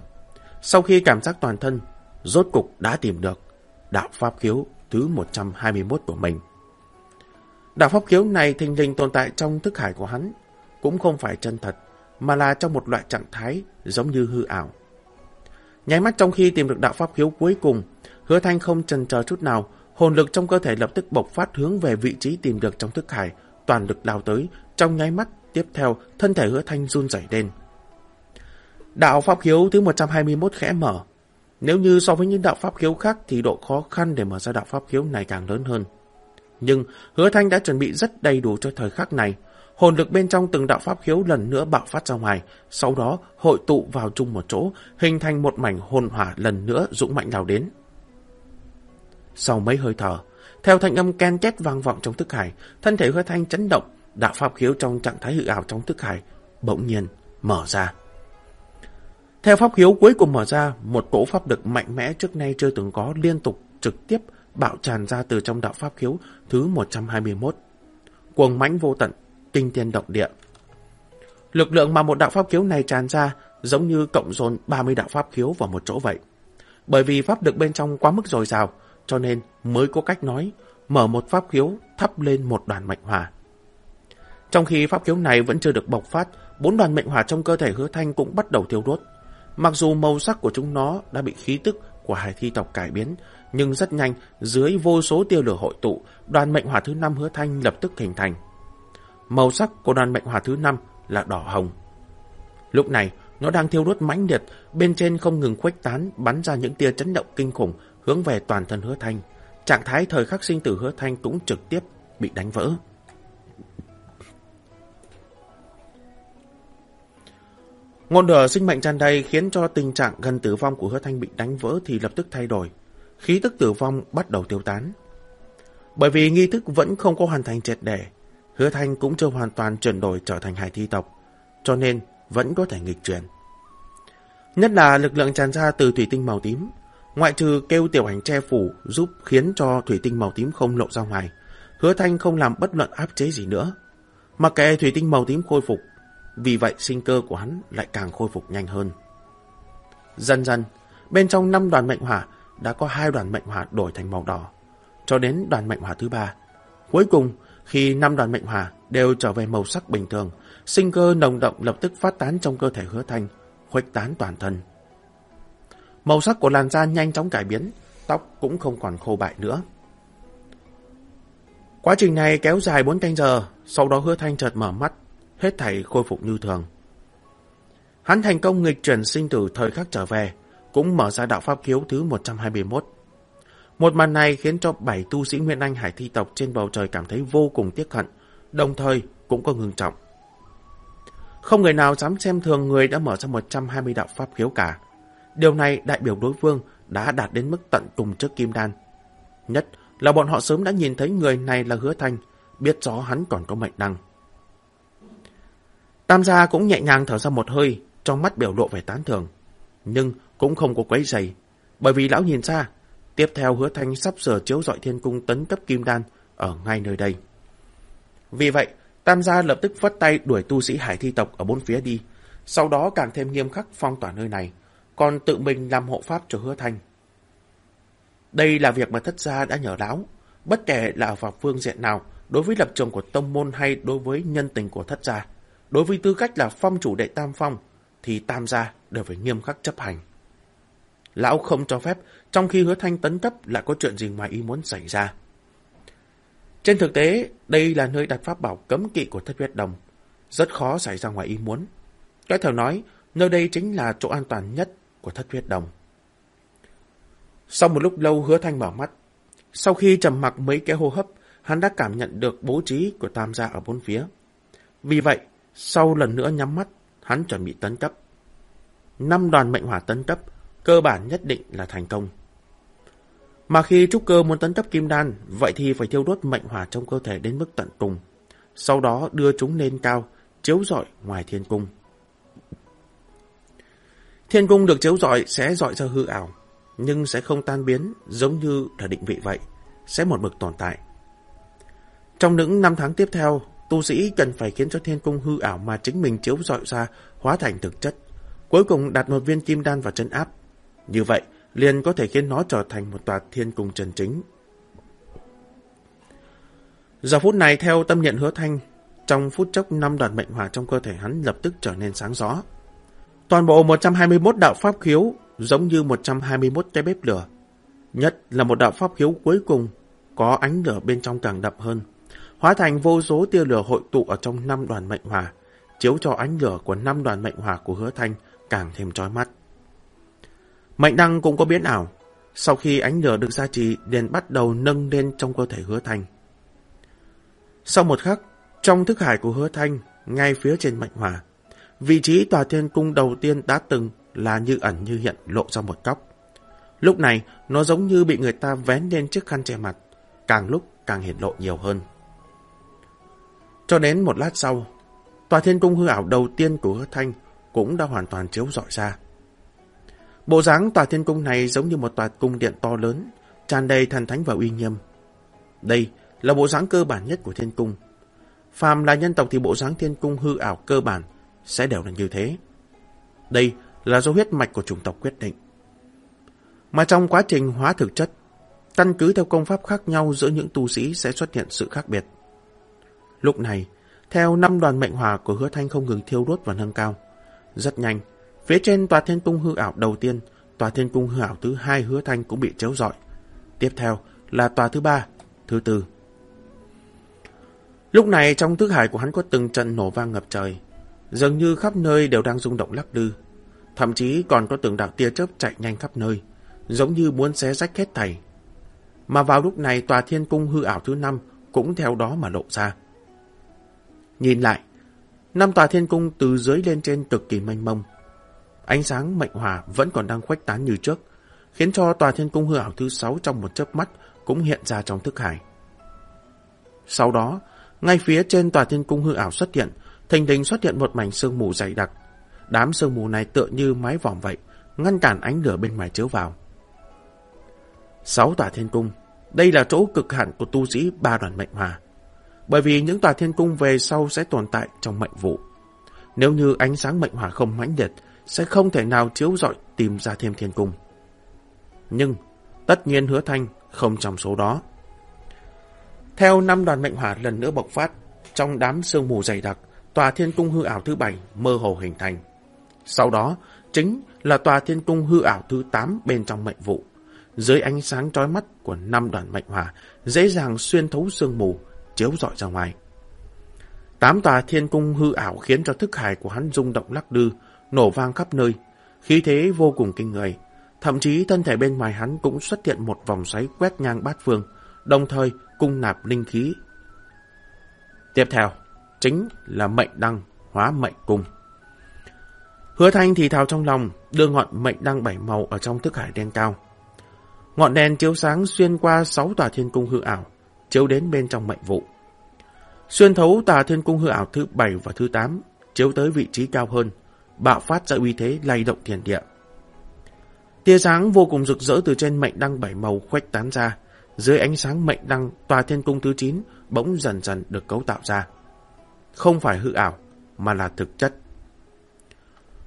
sau khi cảm giác toàn thân, rốt cục đã tìm được đạo pháp khiếu thứ 121 của mình. Đạo pháp khiếu này thình lình tồn tại trong thức hải của hắn, cũng không phải chân thật, mà là trong một loại trạng thái giống như hư ảo. Nháy mắt trong khi tìm được đạo pháp khiếu cuối cùng, hứa thanh không chần chờ chút nào, hồn lực trong cơ thể lập tức bộc phát hướng về vị trí tìm được trong thức hải, toàn lực lao tới, trong nháy mắt tiếp theo, thân thể hứa thanh run rẩy lên. Đạo pháp khiếu thứ 121 khẽ mở, nếu như so với những đạo pháp khiếu khác thì độ khó khăn để mở ra đạo pháp khiếu này càng lớn hơn. Nhưng hứa thanh đã chuẩn bị rất đầy đủ cho thời khắc này. Hồn lực bên trong từng đạo pháp khiếu lần nữa bạo phát ra ngoài, sau đó hội tụ vào chung một chỗ, hình thành một mảnh hồn hỏa lần nữa dũng mạnh lao đến. Sau mấy hơi thở, theo thanh âm ken két vang vọng trong thức hải, thân thể hứa thanh chấn động, đạo pháp khiếu trong trạng thái hư ảo trong thức hải bỗng nhiên mở ra. Theo pháp khiếu cuối cùng mở ra, một cỗ pháp lực mạnh mẽ trước nay chưa từng có liên tục trực tiếp bạo tràn ra từ trong đạo pháp khiếu thứ 121. Cuồng mãnh vô tận, kinh thiên động địa. Lực lượng mà một đạo pháp khiếu này tràn ra giống như cộng dồn 30 đạo pháp khiếu vào một chỗ vậy. Bởi vì pháp lực bên trong quá mức dồi dào, cho nên mới có cách nói mở một pháp khiếu thắp lên một đoàn mệnh hỏa. Trong khi pháp khiếu này vẫn chưa được bộc phát, bốn đoàn mệnh hỏa trong cơ thể hứa thanh cũng bắt đầu thiêu đốt. Mặc dù màu sắc của chúng nó đã bị khí tức của hải thi tộc cải biến, nhưng rất nhanh, dưới vô số tiêu lửa hội tụ, đoàn mệnh hỏa thứ năm hứa thanh lập tức hình thành. Màu sắc của đoàn mệnh hỏa thứ năm là đỏ hồng. Lúc này, nó đang thiêu đốt mãnh liệt, bên trên không ngừng khuếch tán, bắn ra những tia chấn động kinh khủng, hướng về toàn thân hứa thanh. Trạng thái thời khắc sinh tử hứa thanh cũng trực tiếp bị đánh vỡ. Ngọn lửa sinh mệnh tràn đầy khiến cho tình trạng gần tử vong của hứa thanh bị đánh vỡ thì lập tức thay đổi. Khí tức tử vong bắt đầu tiêu tán. Bởi vì nghi thức vẫn không có hoàn thành triệt để, hứa thanh cũng chưa hoàn toàn chuyển đổi trở thành hải thi tộc, cho nên vẫn có thể nghịch chuyển. Nhất là lực lượng tràn ra từ thủy tinh màu tím, ngoại trừ kêu tiểu ảnh che phủ giúp khiến cho thủy tinh màu tím không lộ ra ngoài, hứa thanh không làm bất luận áp chế gì nữa. Mặc kệ thủy tinh màu tím khôi phục, vì vậy sinh cơ của hắn lại càng khôi phục nhanh hơn. Dần dần, bên trong năm đoàn mệnh hỏa đã có hai đoàn mệnh hỏa đổi thành màu đỏ, cho đến đoàn mệnh hỏa thứ ba. Cuối cùng, khi năm đoàn mệnh hỏa đều trở về màu sắc bình thường, sinh cơ nồng động lập tức phát tán trong cơ thể hứa thanh, khuếch tán toàn thân. Màu sắc của làn da nhanh chóng cải biến, tóc cũng không còn khô bại nữa. Quá trình này kéo dài 4 canh giờ, sau đó hứa thanh chợt mở mắt, hết thảy khôi phục như thường. Hắn thành công nghịch chuyển sinh tử thời khắc trở về, cũng mở ra đạo pháp khiếu thứ 121. Một màn này khiến cho bảy tu sĩ Nguyên Anh Hải thi tộc trên bầu trời cảm thấy vô cùng tiếc hận, đồng thời cũng có ngưng trọng. Không người nào dám xem thường người đã mở ra 120 đạo pháp khiếu cả. Điều này đại biểu đối phương đã đạt đến mức tận cùng trước Kim Đan. Nhất là bọn họ sớm đã nhìn thấy người này là hứa thanh, biết rõ hắn còn có mệnh năng. Tam gia cũng nhẹ nhàng thở ra một hơi, trong mắt biểu lộ vẻ tán thường. Nhưng cũng không có quấy giày, bởi vì lão nhìn ra, tiếp theo hứa thanh sắp sửa chiếu dọi thiên cung tấn cấp kim đan ở ngay nơi đây. Vì vậy, Tam gia lập tức vất tay đuổi tu sĩ hải thi tộc ở bốn phía đi, sau đó càng thêm nghiêm khắc phong tỏa nơi này, còn tự mình làm hộ pháp cho hứa thanh. Đây là việc mà thất gia đã nhờ lão, bất kể là ở vào phương diện nào, đối với lập trường của tông môn hay đối với nhân tình của thất gia. Đối với tư cách là phong chủ đệ tam phong, thì tam gia đều phải nghiêm khắc chấp hành. Lão không cho phép, trong khi hứa thanh tấn cấp lại có chuyện gì ngoài ý muốn xảy ra. Trên thực tế, đây là nơi đặt pháp bảo cấm kỵ của thất huyết đồng. Rất khó xảy ra ngoài ý muốn. Cái theo nói, nơi đây chính là chỗ an toàn nhất của thất huyết đồng. Sau một lúc lâu hứa thanh mở mắt. Sau khi trầm mặc mấy cái hô hấp, hắn đã cảm nhận được bố trí của tam gia ở bốn phía. Vì vậy, sau lần nữa nhắm mắt, hắn chuẩn bị tấn cấp. Năm đoàn mệnh hỏa tấn cấp, cơ bản nhất định là thành công. Mà khi trúc cơ muốn tấn cấp kim đan, vậy thì phải thiêu đốt mệnh hỏa trong cơ thể đến mức tận cùng. Sau đó đưa chúng lên cao, chiếu rọi ngoài thiên cung. Thiên cung được chiếu rọi sẽ rọi ra hư ảo, nhưng sẽ không tan biến giống như là định vị vậy, sẽ một mực tồn tại. Trong những năm tháng tiếp theo, tu sĩ cần phải khiến cho thiên cung hư ảo mà chính mình chiếu rọi ra hóa thành thực chất. Cuối cùng đặt một viên kim đan vào chân áp. Như vậy, liền có thể khiến nó trở thành một tòa thiên cung chân chính. Giờ phút này theo tâm niệm hứa thanh, trong phút chốc năm đoàn mệnh hỏa trong cơ thể hắn lập tức trở nên sáng rõ. Toàn bộ 121 đạo pháp khiếu giống như 121 cái bếp lửa. Nhất là một đạo pháp khiếu cuối cùng có ánh lửa bên trong càng đậm hơn hóa thành vô số tia lửa hội tụ ở trong năm đoàn mệnh hỏa, chiếu cho ánh lửa của năm đoàn mệnh hỏa của hứa thanh càng thêm chói mắt. Mệnh đăng cũng có biến ảo. Sau khi ánh lửa được gia trì, liền bắt đầu nâng lên trong cơ thể hứa thanh. Sau một khắc, trong thức hải của hứa thanh, ngay phía trên mệnh hỏa, vị trí tòa thiên cung đầu tiên đã từng là như ẩn như hiện lộ ra một góc. Lúc này, nó giống như bị người ta vén lên chiếc khăn che mặt, càng lúc càng hiện lộ nhiều hơn. Cho đến một lát sau, tòa thiên cung hư ảo đầu tiên của hứa thanh cũng đã hoàn toàn chiếu rọi ra. Bộ dáng tòa thiên cung này giống như một tòa cung điện to lớn, tràn đầy thần thánh và uy nghiêm. Đây là bộ dáng cơ bản nhất của thiên cung. Phàm là nhân tộc thì bộ dáng thiên cung hư ảo cơ bản sẽ đều là như thế. Đây là do huyết mạch của chủng tộc quyết định. Mà trong quá trình hóa thực chất, căn cứ theo công pháp khác nhau giữa những tu sĩ sẽ xuất hiện sự khác biệt. Lúc này, theo năm đoàn mệnh hỏa của hứa thanh không ngừng thiêu đốt và nâng cao. Rất nhanh, phía trên tòa thiên cung hư ảo đầu tiên, tòa thiên cung hư ảo thứ hai hứa thanh cũng bị chéo rọi. Tiếp theo là tòa thứ ba, thứ tư. Lúc này trong thức hải của hắn có từng trận nổ vang ngập trời, dường như khắp nơi đều đang rung động lắc lư. Thậm chí còn có từng đạo tia chớp chạy nhanh khắp nơi, giống như muốn xé rách hết thảy. Mà vào lúc này tòa thiên cung hư ảo thứ năm cũng theo đó mà lộ ra. Nhìn lại, năm tòa thiên cung từ dưới lên trên cực kỳ mênh mông. Ánh sáng mệnh hỏa vẫn còn đang khuếch tán như trước, khiến cho tòa thiên cung hư ảo thứ sáu trong một chớp mắt cũng hiện ra trong thức hải. Sau đó, ngay phía trên tòa thiên cung hư ảo xuất hiện, thình lình xuất hiện một mảnh sương mù dày đặc. Đám sương mù này tựa như mái vòm vậy, ngăn cản ánh lửa bên ngoài chiếu vào. Sáu tòa thiên cung, đây là chỗ cực hạn của tu sĩ ba đoàn mệnh hòa. Bởi vì những tòa thiên cung về sau sẽ tồn tại trong mệnh vụ. Nếu như ánh sáng mệnh hỏa không mãnh liệt, sẽ không thể nào chiếu rọi tìm ra thêm thiên cung. Nhưng, tất nhiên hứa thanh không trong số đó. Theo năm đoàn mệnh hỏa lần nữa bộc phát, trong đám sương mù dày đặc, tòa thiên cung hư ảo thứ bảy mơ hồ hình thành. Sau đó, chính là tòa thiên cung hư ảo thứ 8 bên trong mệnh vụ. Dưới ánh sáng trói mắt của năm đoàn mệnh hỏa, dễ dàng xuyên thấu sương mù, chiếu rọi ra ngoài. Tám tòa thiên cung hư ảo khiến cho thức hải của hắn rung động lắc lư, nổ vang khắp nơi, khí thế vô cùng kinh người. Thậm chí thân thể bên ngoài hắn cũng xuất hiện một vòng xoáy quét ngang bát phương, đồng thời cung nạp linh khí. Tiếp theo, chính là mệnh đăng hóa mệnh cung. Hứa thanh thì thào trong lòng, đưa ngọn mệnh đăng bảy màu ở trong thức hải đen cao. Ngọn đèn chiếu sáng xuyên qua sáu tòa thiên cung hư ảo, chiếu đến bên trong mệnh vụ. Xuyên thấu tòa thiên cung hư ảo thứ bảy và thứ tám, chiếu tới vị trí cao hơn, bạo phát ra uy thế lay động thiên địa. Tia sáng vô cùng rực rỡ từ trên mệnh đăng bảy màu khuếch tán ra, dưới ánh sáng mệnh đăng tòa thiên cung thứ 9 bỗng dần dần được cấu tạo ra. Không phải hư ảo, mà là thực chất.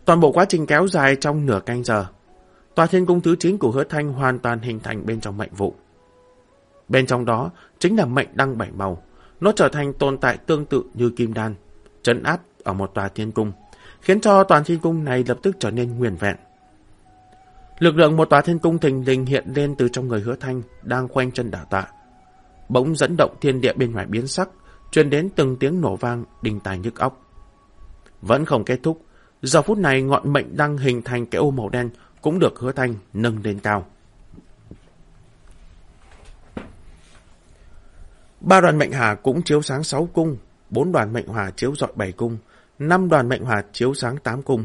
Toàn bộ quá trình kéo dài trong nửa canh giờ, tòa thiên cung thứ 9 của hứa thanh hoàn toàn hình thành bên trong mệnh vụ. Bên trong đó chính là mệnh đăng bảy màu. Nó trở thành tồn tại tương tự như kim đan, trấn áp ở một tòa thiên cung, khiến cho toàn thiên cung này lập tức trở nên nguyên vẹn. Lực lượng một tòa thiên cung thình lình hiện lên từ trong người hứa thanh đang khoanh chân đảo tạ. Bỗng dẫn động thiên địa bên ngoài biến sắc, truyền đến từng tiếng nổ vang đình tài nhức óc. Vẫn không kết thúc, giờ phút này ngọn mệnh đang hình thành cái ô màu đen cũng được hứa thanh nâng lên cao. Ba đoàn mệnh hà cũng chiếu sáng sáu cung, bốn đoàn mệnh hòa chiếu rọi bảy cung, năm đoàn mệnh hòa chiếu sáng tám cung.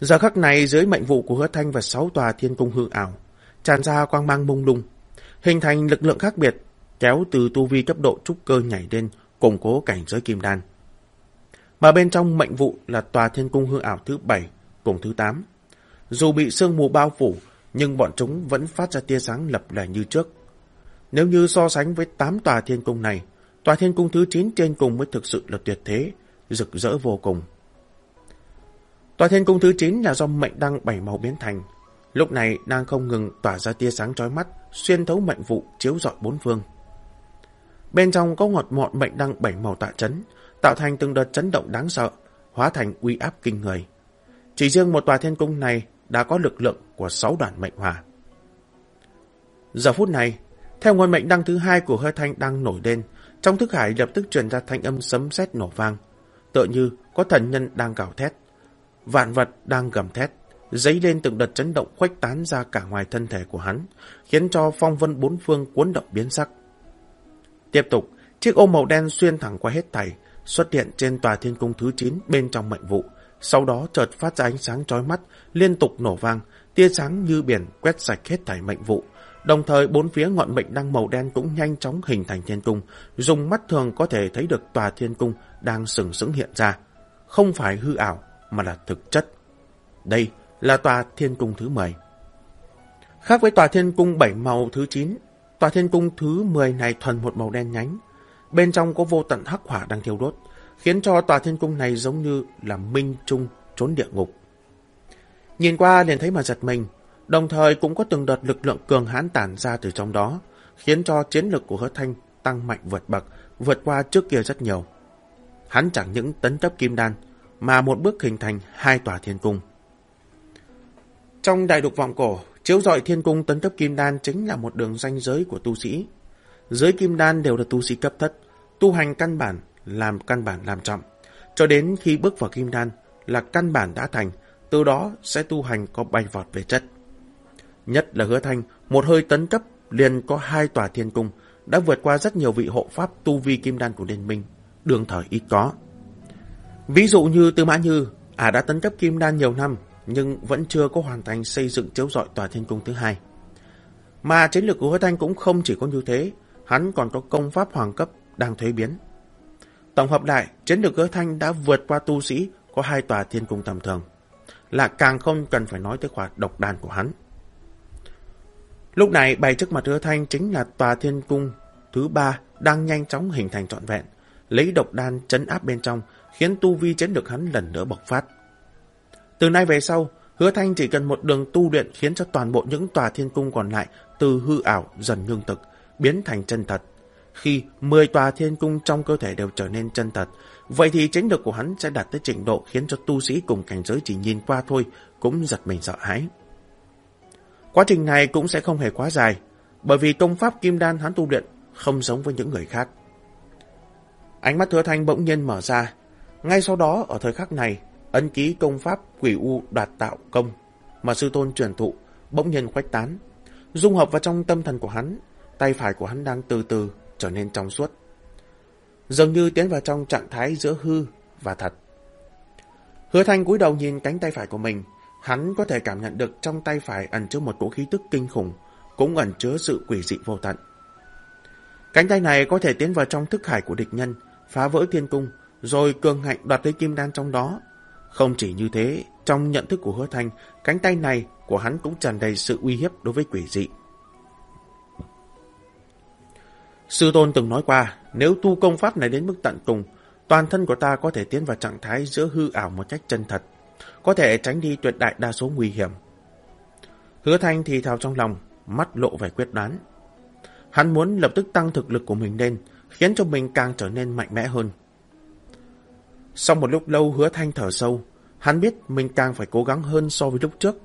Giờ khắc này dưới mệnh vụ của hứa thanh và sáu tòa thiên cung hư ảo, tràn ra quang mang mông lung, hình thành lực lượng khác biệt, kéo từ tu vi cấp độ trúc cơ nhảy lên, củng cố cảnh giới kim đan. Mà bên trong mệnh vụ là tòa thiên cung hư ảo thứ bảy cùng thứ tám. Dù bị sương mù bao phủ, nhưng bọn chúng vẫn phát ra tia sáng lập lẻ như trước. Nếu như so sánh với tám tòa thiên cung này, tòa thiên cung thứ 9 trên cùng mới thực sự là tuyệt thế, rực rỡ vô cùng. Tòa thiên cung thứ 9 là do mệnh đăng bảy màu biến thành. Lúc này đang không ngừng tỏa ra tia sáng chói mắt, xuyên thấu mệnh vụ chiếu rọi bốn phương. Bên trong có ngọt mọn mệnh đăng bảy màu tạ chấn, tạo thành từng đợt chấn động đáng sợ, hóa thành uy áp kinh người. Chỉ riêng một tòa thiên cung này đã có lực lượng của sáu đoàn mệnh hòa. Giờ phút này, theo nguồn mệnh đăng thứ hai của hơi thanh đang nổi lên, trong thức hải lập tức truyền ra thanh âm sấm sét nổ vang, tựa như có thần nhân đang gào thét, vạn vật đang gầm thét, dấy lên từng đợt chấn động khuếch tán ra cả ngoài thân thể của hắn, khiến cho phong vân bốn phương cuốn động biến sắc. Tiếp tục, chiếc ô màu đen xuyên thẳng qua hết thảy, xuất hiện trên tòa thiên cung thứ 9 bên trong mệnh vụ, sau đó chợt phát ra ánh sáng chói mắt, liên tục nổ vang, tia sáng như biển quét sạch hết thảy mệnh vụ. Đồng thời bốn phía ngọn mệnh đăng màu đen cũng nhanh chóng hình thành thiên cung, dùng mắt thường có thể thấy được tòa thiên cung đang sừng sững hiện ra. Không phải hư ảo, mà là thực chất. Đây là tòa thiên cung thứ 10. Khác với tòa thiên cung bảy màu thứ 9, tòa thiên cung thứ 10 này thuần một màu đen nhánh. Bên trong có vô tận hắc hỏa đang thiêu đốt, khiến cho tòa thiên cung này giống như là minh trung trốn địa ngục. Nhìn qua liền thấy mà giật mình, đồng thời cũng có từng đợt lực lượng cường hãn tản ra từ trong đó, khiến cho chiến lực của hứa thanh tăng mạnh vượt bậc, vượt qua trước kia rất nhiều. Hắn chẳng những tấn cấp kim đan, mà một bước hình thành hai tòa thiên cung. Trong đại đục vọng cổ, chiếu dọi thiên cung tấn cấp kim đan chính là một đường ranh giới của tu sĩ. Giới kim đan đều là tu sĩ cấp thất, tu hành căn bản làm căn bản làm trọng. Cho đến khi bước vào kim đan là căn bản đã thành, từ đó sẽ tu hành có bay vọt về chất. Nhất là hứa thanh, một hơi tấn cấp liền có hai tòa thiên cung, đã vượt qua rất nhiều vị hộ pháp tu vi kim đan của liên minh, đường thời ít có. Ví dụ như Tư Mã Như, ả à đã tấn cấp kim đan nhiều năm, nhưng vẫn chưa có hoàn thành xây dựng chiếu dọi tòa thiên cung thứ hai. Mà chiến lược của hứa thanh cũng không chỉ có như thế, hắn còn có công pháp hoàng cấp đang thuế biến. Tổng hợp lại, chiến lược hứa thanh đã vượt qua tu sĩ có hai tòa thiên cung tầm thường. Là càng không cần phải nói tới khoản độc đàn của hắn. Lúc này bày trước mặt hứa thanh chính là tòa thiên cung thứ ba đang nhanh chóng hình thành trọn vẹn, lấy độc đan chấn áp bên trong, khiến tu vi chiến được hắn lần nữa bộc phát. Từ nay về sau, hứa thanh chỉ cần một đường tu luyện khiến cho toàn bộ những tòa thiên cung còn lại từ hư ảo dần ngưng thực, biến thành chân thật. Khi 10 tòa thiên cung trong cơ thể đều trở nên chân thật, vậy thì chiến lược của hắn sẽ đạt tới trình độ khiến cho tu sĩ cùng cảnh giới chỉ nhìn qua thôi cũng giật mình sợ hãi. Quá trình này cũng sẽ không hề quá dài, bởi vì công pháp kim đan hắn tu luyện không giống với những người khác. Ánh mắt hứa thanh bỗng nhiên mở ra, ngay sau đó ở thời khắc này, ân ký công pháp quỷ u đoạt tạo công mà sư tôn truyền thụ bỗng nhiên khuếch tán, dung hợp vào trong tâm thần của hắn, tay phải của hắn đang từ từ trở nên trong suốt. Dường như tiến vào trong trạng thái giữa hư và thật. Hứa thanh cúi đầu nhìn cánh tay phải của mình, hắn có thể cảm nhận được trong tay phải ẩn chứa một cỗ khí tức kinh khủng, cũng ẩn chứa sự quỷ dị vô tận. Cánh tay này có thể tiến vào trong thức hải của địch nhân, phá vỡ thiên cung, rồi cường hạnh đoạt lấy kim đan trong đó. Không chỉ như thế, trong nhận thức của hứa thanh, cánh tay này của hắn cũng tràn đầy sự uy hiếp đối với quỷ dị. Sư Tôn từng nói qua, nếu tu công pháp này đến mức tận cùng, toàn thân của ta có thể tiến vào trạng thái giữa hư ảo một cách chân thật, có thể tránh đi tuyệt đại đa số nguy hiểm. Hứa Thanh thì thào trong lòng, mắt lộ vẻ quyết đoán. Hắn muốn lập tức tăng thực lực của mình lên, khiến cho mình càng trở nên mạnh mẽ hơn. Sau một lúc lâu hứa thanh thở sâu, hắn biết mình càng phải cố gắng hơn so với lúc trước.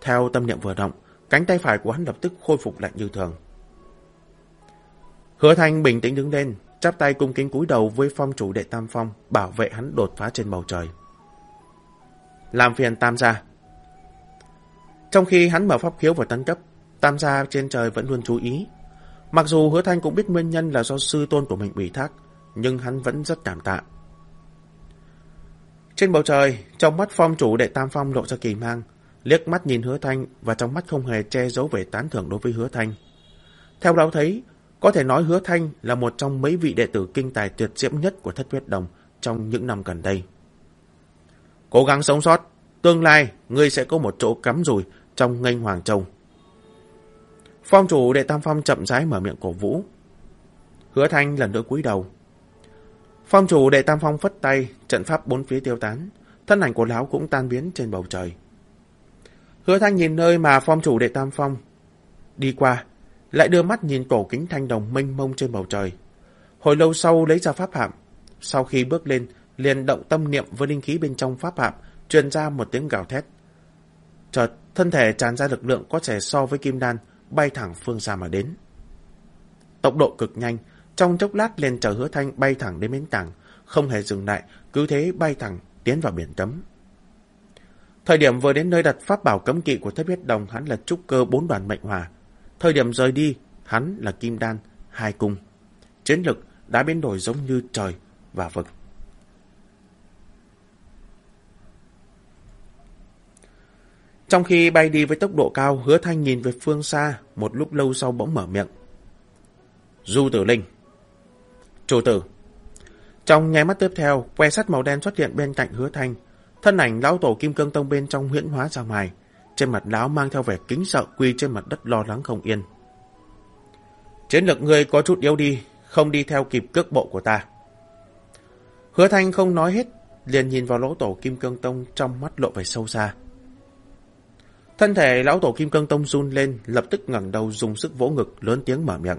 Theo tâm niệm vừa động, cánh tay phải của hắn lập tức khôi phục lại như thường. Hứa thanh bình tĩnh đứng lên, chắp tay cung kính cúi đầu với phong chủ đệ Tam Phong, bảo vệ hắn đột phá trên bầu trời. Làm phiền Tam gia. Trong khi hắn mở pháp khiếu và tấn cấp, Tam gia trên trời vẫn luôn chú ý. Mặc dù hứa thanh cũng biết nguyên nhân là do sư tôn của mình ủy thác, nhưng hắn vẫn rất cảm tạ. Trên bầu trời, trong mắt phong chủ đệ tam phong lộ ra kỳ mang, liếc mắt nhìn hứa thanh và trong mắt không hề che giấu vẻ tán thưởng đối với hứa thanh. Theo đó thấy, có thể nói hứa thanh là một trong mấy vị đệ tử kinh tài tuyệt diễm nhất của thất huyết đồng trong những năm gần đây. Cố gắng sống sót, tương lai ngươi sẽ có một chỗ cắm rùi trong nghênh Hoàng trông. Phong chủ đệ tam phong chậm rãi mở miệng cổ vũ. Hứa thanh lần nữa cúi đầu, Phong chủ đệ tam phong phất tay, trận pháp bốn phía tiêu tán, thân ảnh của lão cũng tan biến trên bầu trời. Hứa thanh nhìn nơi mà phong chủ đệ tam phong đi qua, lại đưa mắt nhìn cổ kính thanh đồng mênh mông trên bầu trời. Hồi lâu sau lấy ra pháp hạm, sau khi bước lên, liền động tâm niệm với linh khí bên trong pháp hạm, truyền ra một tiếng gào thét. Chợt, thân thể tràn ra lực lượng có thể so với kim đan, bay thẳng phương xa mà đến. Tốc độ cực nhanh, trong chốc lát liền chở hứa thanh bay thẳng đến bến cảng, không hề dừng lại, cứ thế bay thẳng tiến vào biển cấm. Thời điểm vừa đến nơi đặt pháp bảo cấm kỵ của thất huyết đồng, hắn là trúc cơ bốn đoàn mệnh hòa. Thời điểm rời đi, hắn là kim đan, hai cung. Chiến lực đã biến đổi giống như trời và vực. Trong khi bay đi với tốc độ cao, hứa thanh nhìn về phương xa, một lúc lâu sau bỗng mở miệng. Du tử linh. Chủ tử. Trong nháy mắt tiếp theo, que sắt màu đen xuất hiện bên cạnh hứa thanh. Thân ảnh lão tổ kim cương tông bên trong huyễn hóa ra ngoài. Trên mặt lão mang theo vẻ kính sợ quy trên mặt đất lo lắng không yên. Chiến lược ngươi có chút yếu đi, không đi theo kịp cước bộ của ta. Hứa thanh không nói hết, liền nhìn vào lão tổ kim cương tông trong mắt lộ vẻ sâu xa. Thân thể lão tổ kim cương tông run lên, lập tức ngẩng đầu dùng sức vỗ ngực, lớn tiếng mở miệng.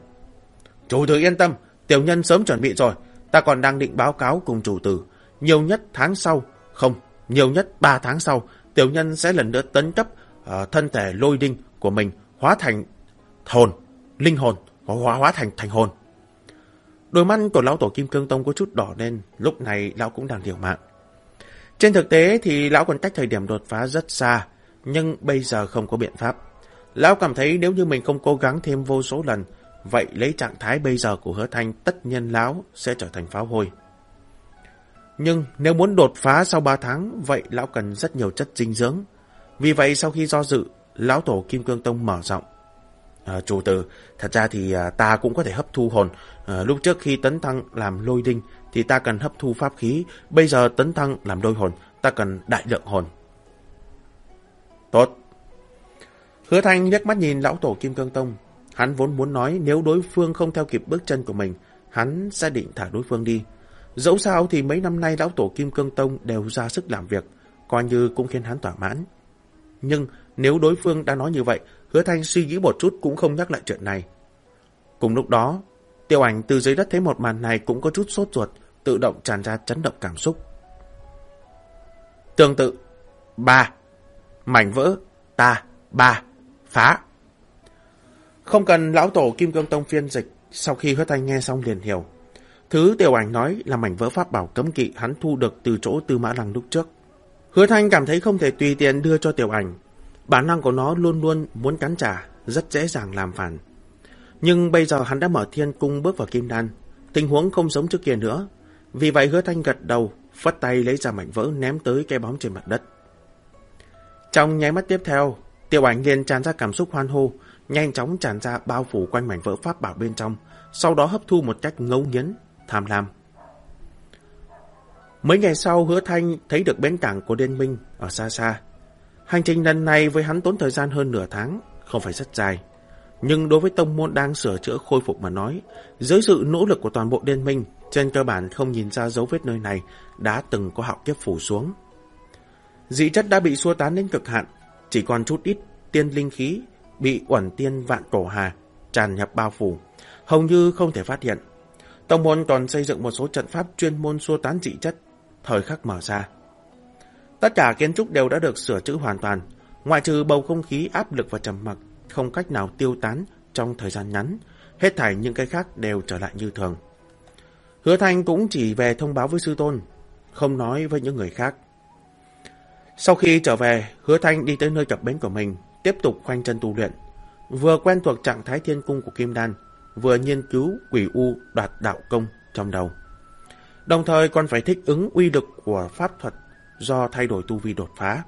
Chủ tử yên tâm, tiểu nhân sớm chuẩn bị rồi. Ta còn đang định báo cáo cùng chủ tử. Nhiều nhất tháng sau, không, nhiều nhất 3 tháng sau, tiểu nhân sẽ lần nữa tấn cấp uh, thân thể lôi đinh của mình hóa thành hồn, linh hồn, hóa hóa thành thành hồn. Đôi mắt của lão tổ Kim Cương Tông có chút đỏ lên, lúc này lão cũng đang điều mạng. Trên thực tế thì lão còn cách thời điểm đột phá rất xa, nhưng bây giờ không có biện pháp. Lão cảm thấy nếu như mình không cố gắng thêm vô số lần, vậy lấy trạng thái bây giờ của hứa thanh tất nhiên lão sẽ trở thành pháo hôi. Nhưng nếu muốn đột phá sau 3 tháng, vậy lão cần rất nhiều chất dinh dưỡng. Vì vậy sau khi do dự, lão tổ Kim Cương Tông mở rộng. À, chủ tử, thật ra thì à, ta cũng có thể hấp thu hồn. À, lúc trước khi tấn thăng làm lôi đinh thì ta cần hấp thu pháp khí. Bây giờ tấn thăng làm đôi hồn, ta cần đại lượng hồn. Tốt. Hứa Thanh liếc mắt nhìn lão tổ Kim Cương Tông. Hắn vốn muốn nói nếu đối phương không theo kịp bước chân của mình, hắn sẽ định thả đối phương đi. Dẫu sao thì mấy năm nay lão tổ Kim Cương Tông đều ra sức làm việc, coi như cũng khiến hắn thỏa mãn. Nhưng nếu đối phương đã nói như vậy, hứa thanh suy nghĩ một chút cũng không nhắc lại chuyện này. Cùng lúc đó, tiêu ảnh từ dưới đất thấy một màn này cũng có chút sốt ruột, tự động tràn ra chấn động cảm xúc. Tương tự, ba, mảnh vỡ, ta, ba, phá. Không cần lão tổ Kim Cương Tông phiên dịch, sau khi hứa thanh nghe xong liền hiểu. Thứ tiểu ảnh nói là mảnh vỡ pháp bảo cấm kỵ hắn thu được từ chỗ tư mã lăng lúc trước. Hứa thanh cảm thấy không thể tùy tiện đưa cho tiểu ảnh. Bản năng của nó luôn luôn muốn cắn trả, rất dễ dàng làm phản. Nhưng bây giờ hắn đã mở thiên cung bước vào kim đan. Tình huống không giống trước kia nữa. Vì vậy hứa thanh gật đầu, phất tay lấy ra mảnh vỡ ném tới cái bóng trên mặt đất. Trong nháy mắt tiếp theo, tiểu ảnh liền tràn ra cảm xúc hoan hô, nhanh chóng tràn ra bao phủ quanh mảnh vỡ pháp bảo bên trong, sau đó hấp thu một cách ngấu nghiến, tham lam. Mấy ngày sau hứa thanh thấy được bến cảng của liên Minh ở xa xa. Hành trình lần này với hắn tốn thời gian hơn nửa tháng, không phải rất dài. Nhưng đối với tông môn đang sửa chữa khôi phục mà nói, dưới sự nỗ lực của toàn bộ liên Minh, trên cơ bản không nhìn ra dấu vết nơi này đã từng có hạo kiếp phủ xuống. Dị chất đã bị xua tán đến cực hạn, chỉ còn chút ít tiên linh khí bị uẩn tiên vạn cổ hà tràn nhập bao phủ, hầu như không thể phát hiện. Tông môn còn xây dựng một số trận pháp chuyên môn xua tán dị chất, thời khắc mở ra. Tất cả kiến trúc đều đã được sửa chữa hoàn toàn, ngoại trừ bầu không khí áp lực và trầm mặc, không cách nào tiêu tán trong thời gian ngắn, hết thảy những cái khác đều trở lại như thường. Hứa Thanh cũng chỉ về thông báo với sư tôn, không nói với những người khác. Sau khi trở về, Hứa Thanh đi tới nơi cập bến của mình, tiếp tục khoanh chân tu luyện. Vừa quen thuộc trạng thái thiên cung của Kim Đan, vừa nghiên cứu quỷ u đoạt đạo công trong đầu. Đồng thời còn phải thích ứng uy lực của pháp thuật do thay đổi tu vi đột phá.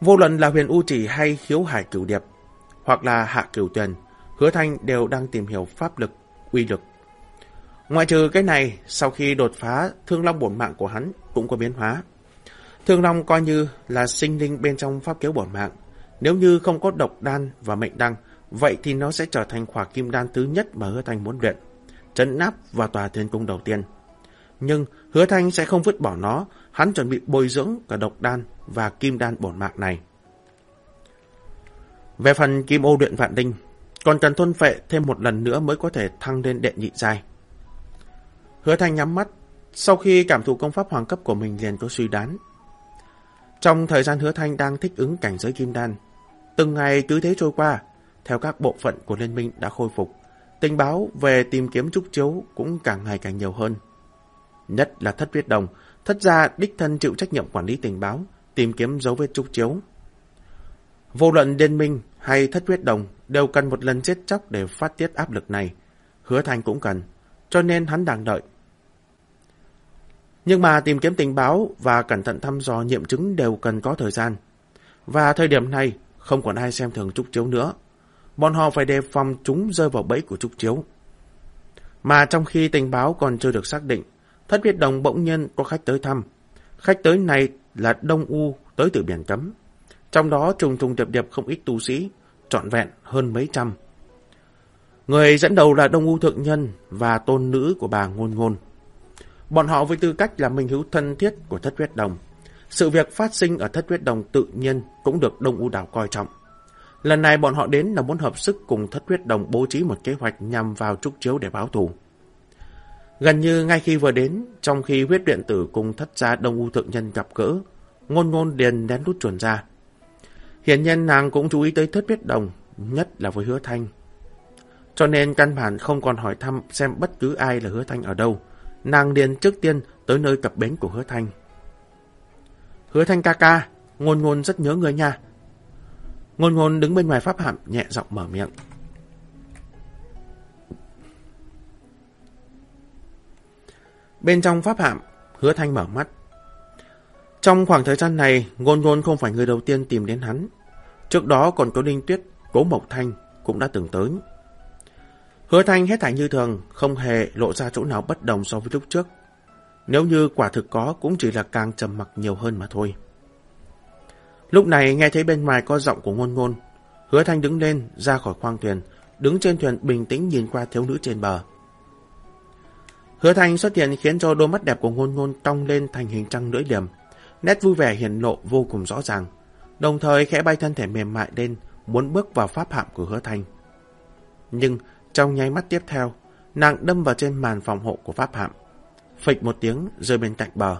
Vô luận là huyền u chỉ hay khiếu hải cửu điệp, hoặc là hạ cửu tuyền, hứa thanh đều đang tìm hiểu pháp lực, uy lực. Ngoại trừ cái này, sau khi đột phá, thương long bổn mạng của hắn cũng có biến hóa. Thương long coi như là sinh linh bên trong pháp kéo bổn mạng. Nếu như không có độc đan và mệnh đăng, vậy thì nó sẽ trở thành khỏa kim đan thứ nhất mà hứa thanh muốn luyện, trấn áp và tòa thiên cung đầu tiên. Nhưng hứa thanh sẽ không vứt bỏ nó, hắn chuẩn bị bồi dưỡng cả độc đan và kim đan bổn mạng này. Về phần kim ô luyện vạn đinh, còn cần thôn phệ thêm một lần nữa mới có thể thăng lên đệ nhị giai. Hứa thanh nhắm mắt, sau khi cảm thụ công pháp hoàng cấp của mình liền có suy đoán. Trong thời gian hứa thanh đang thích ứng cảnh giới kim đan, từng ngày cứ thế trôi qua, theo các bộ phận của liên minh đã khôi phục, tình báo về tìm kiếm trúc chiếu cũng càng ngày càng nhiều hơn. Nhất là thất viết đồng, thất gia đích thân chịu trách nhiệm quản lý tình báo, tìm kiếm dấu vết trúc chiếu. Vô luận Liên Minh hay Thất Huyết Đồng đều cần một lần chết chóc để phát tiết áp lực này. Hứa Thành cũng cần, cho nên hắn đang đợi. Nhưng mà tìm kiếm tình báo và cẩn thận thăm dò nghiệm chứng đều cần có thời gian. Và thời điểm này, không còn ai xem thường trúc chiếu nữa. Bọn họ phải đề phòng chúng rơi vào bẫy của trúc chiếu. Mà trong khi tình báo còn chưa được xác định, thất biệt đồng bỗng nhiên có khách tới thăm. Khách tới này là Đông U tới từ biển cấm. Trong đó trùng trùng điệp điệp không ít tu sĩ, trọn vẹn hơn mấy trăm. Người dẫn đầu là Đông U Thượng Nhân và tôn nữ của bà Ngôn Ngôn. Bọn họ với tư cách là minh hữu thân thiết của thất huyết đồng. Sự việc phát sinh ở thất huyết đồng tự nhiên cũng được Đông U Đảo coi trọng. Lần này bọn họ đến là muốn hợp sức cùng thất huyết đồng bố trí một kế hoạch nhằm vào trúc chiếu để báo thù. Gần như ngay khi vừa đến, trong khi huyết điện tử cùng thất gia Đông U Thượng Nhân gặp gỡ, ngôn ngôn điền đén rút chuồn ra. Hiển nhiên nàng cũng chú ý tới thất huyết đồng, nhất là với hứa thanh. Cho nên căn bản không còn hỏi thăm xem bất cứ ai là hứa thanh ở đâu. Nàng liền trước tiên tới nơi cập bến của hứa thanh. Hứa thanh ca ca, ngôn ngôn rất nhớ người nha. Ngôn ngôn đứng bên ngoài pháp hạm nhẹ giọng mở miệng. Bên trong pháp hạm, hứa thanh mở mắt. Trong khoảng thời gian này, ngôn ngôn không phải người đầu tiên tìm đến hắn. Trước đó còn có Đinh Tuyết, Cố Mộc Thanh cũng đã từng tới. Hứa Thanh hết thảy như thường, không hề lộ ra chỗ nào bất đồng so với lúc trước. Nếu như quả thực có cũng chỉ là càng trầm mặc nhiều hơn mà thôi. Lúc này nghe thấy bên ngoài có giọng của ngôn ngôn. Hứa Thanh đứng lên, ra khỏi khoang thuyền, đứng trên thuyền bình tĩnh nhìn qua thiếu nữ trên bờ. Hứa Thanh xuất hiện khiến cho đôi mắt đẹp của ngôn ngôn cong lên thành hình trăng lưỡi liềm. Nét vui vẻ hiển lộ vô cùng rõ ràng, đồng thời khẽ bay thân thể mềm mại lên, muốn bước vào pháp hạm của hứa Thanh. Nhưng trong nháy mắt tiếp theo, nàng đâm vào trên màn phòng hộ của pháp hạm. Phịch một tiếng rơi bên cạnh bờ.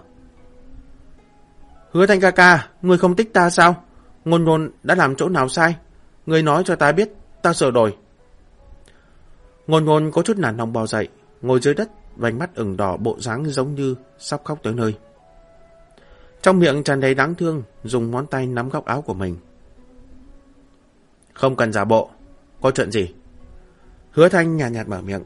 Hứa Thanh ca ca, người không thích ta sao? Ngôn ngôn đã làm chỗ nào sai? Người nói cho ta biết, ta sửa đổi. Ngôn ngôn có chút nản lòng bò dậy, ngồi dưới đất, vành mắt ửng đỏ bộ dáng giống như sắp khóc tới nơi. Trong miệng tràn đầy đáng thương, dùng ngón tay nắm góc áo của mình. Không cần giả bộ, có chuyện gì? Hứa Thanh nhạt nhạt mở miệng.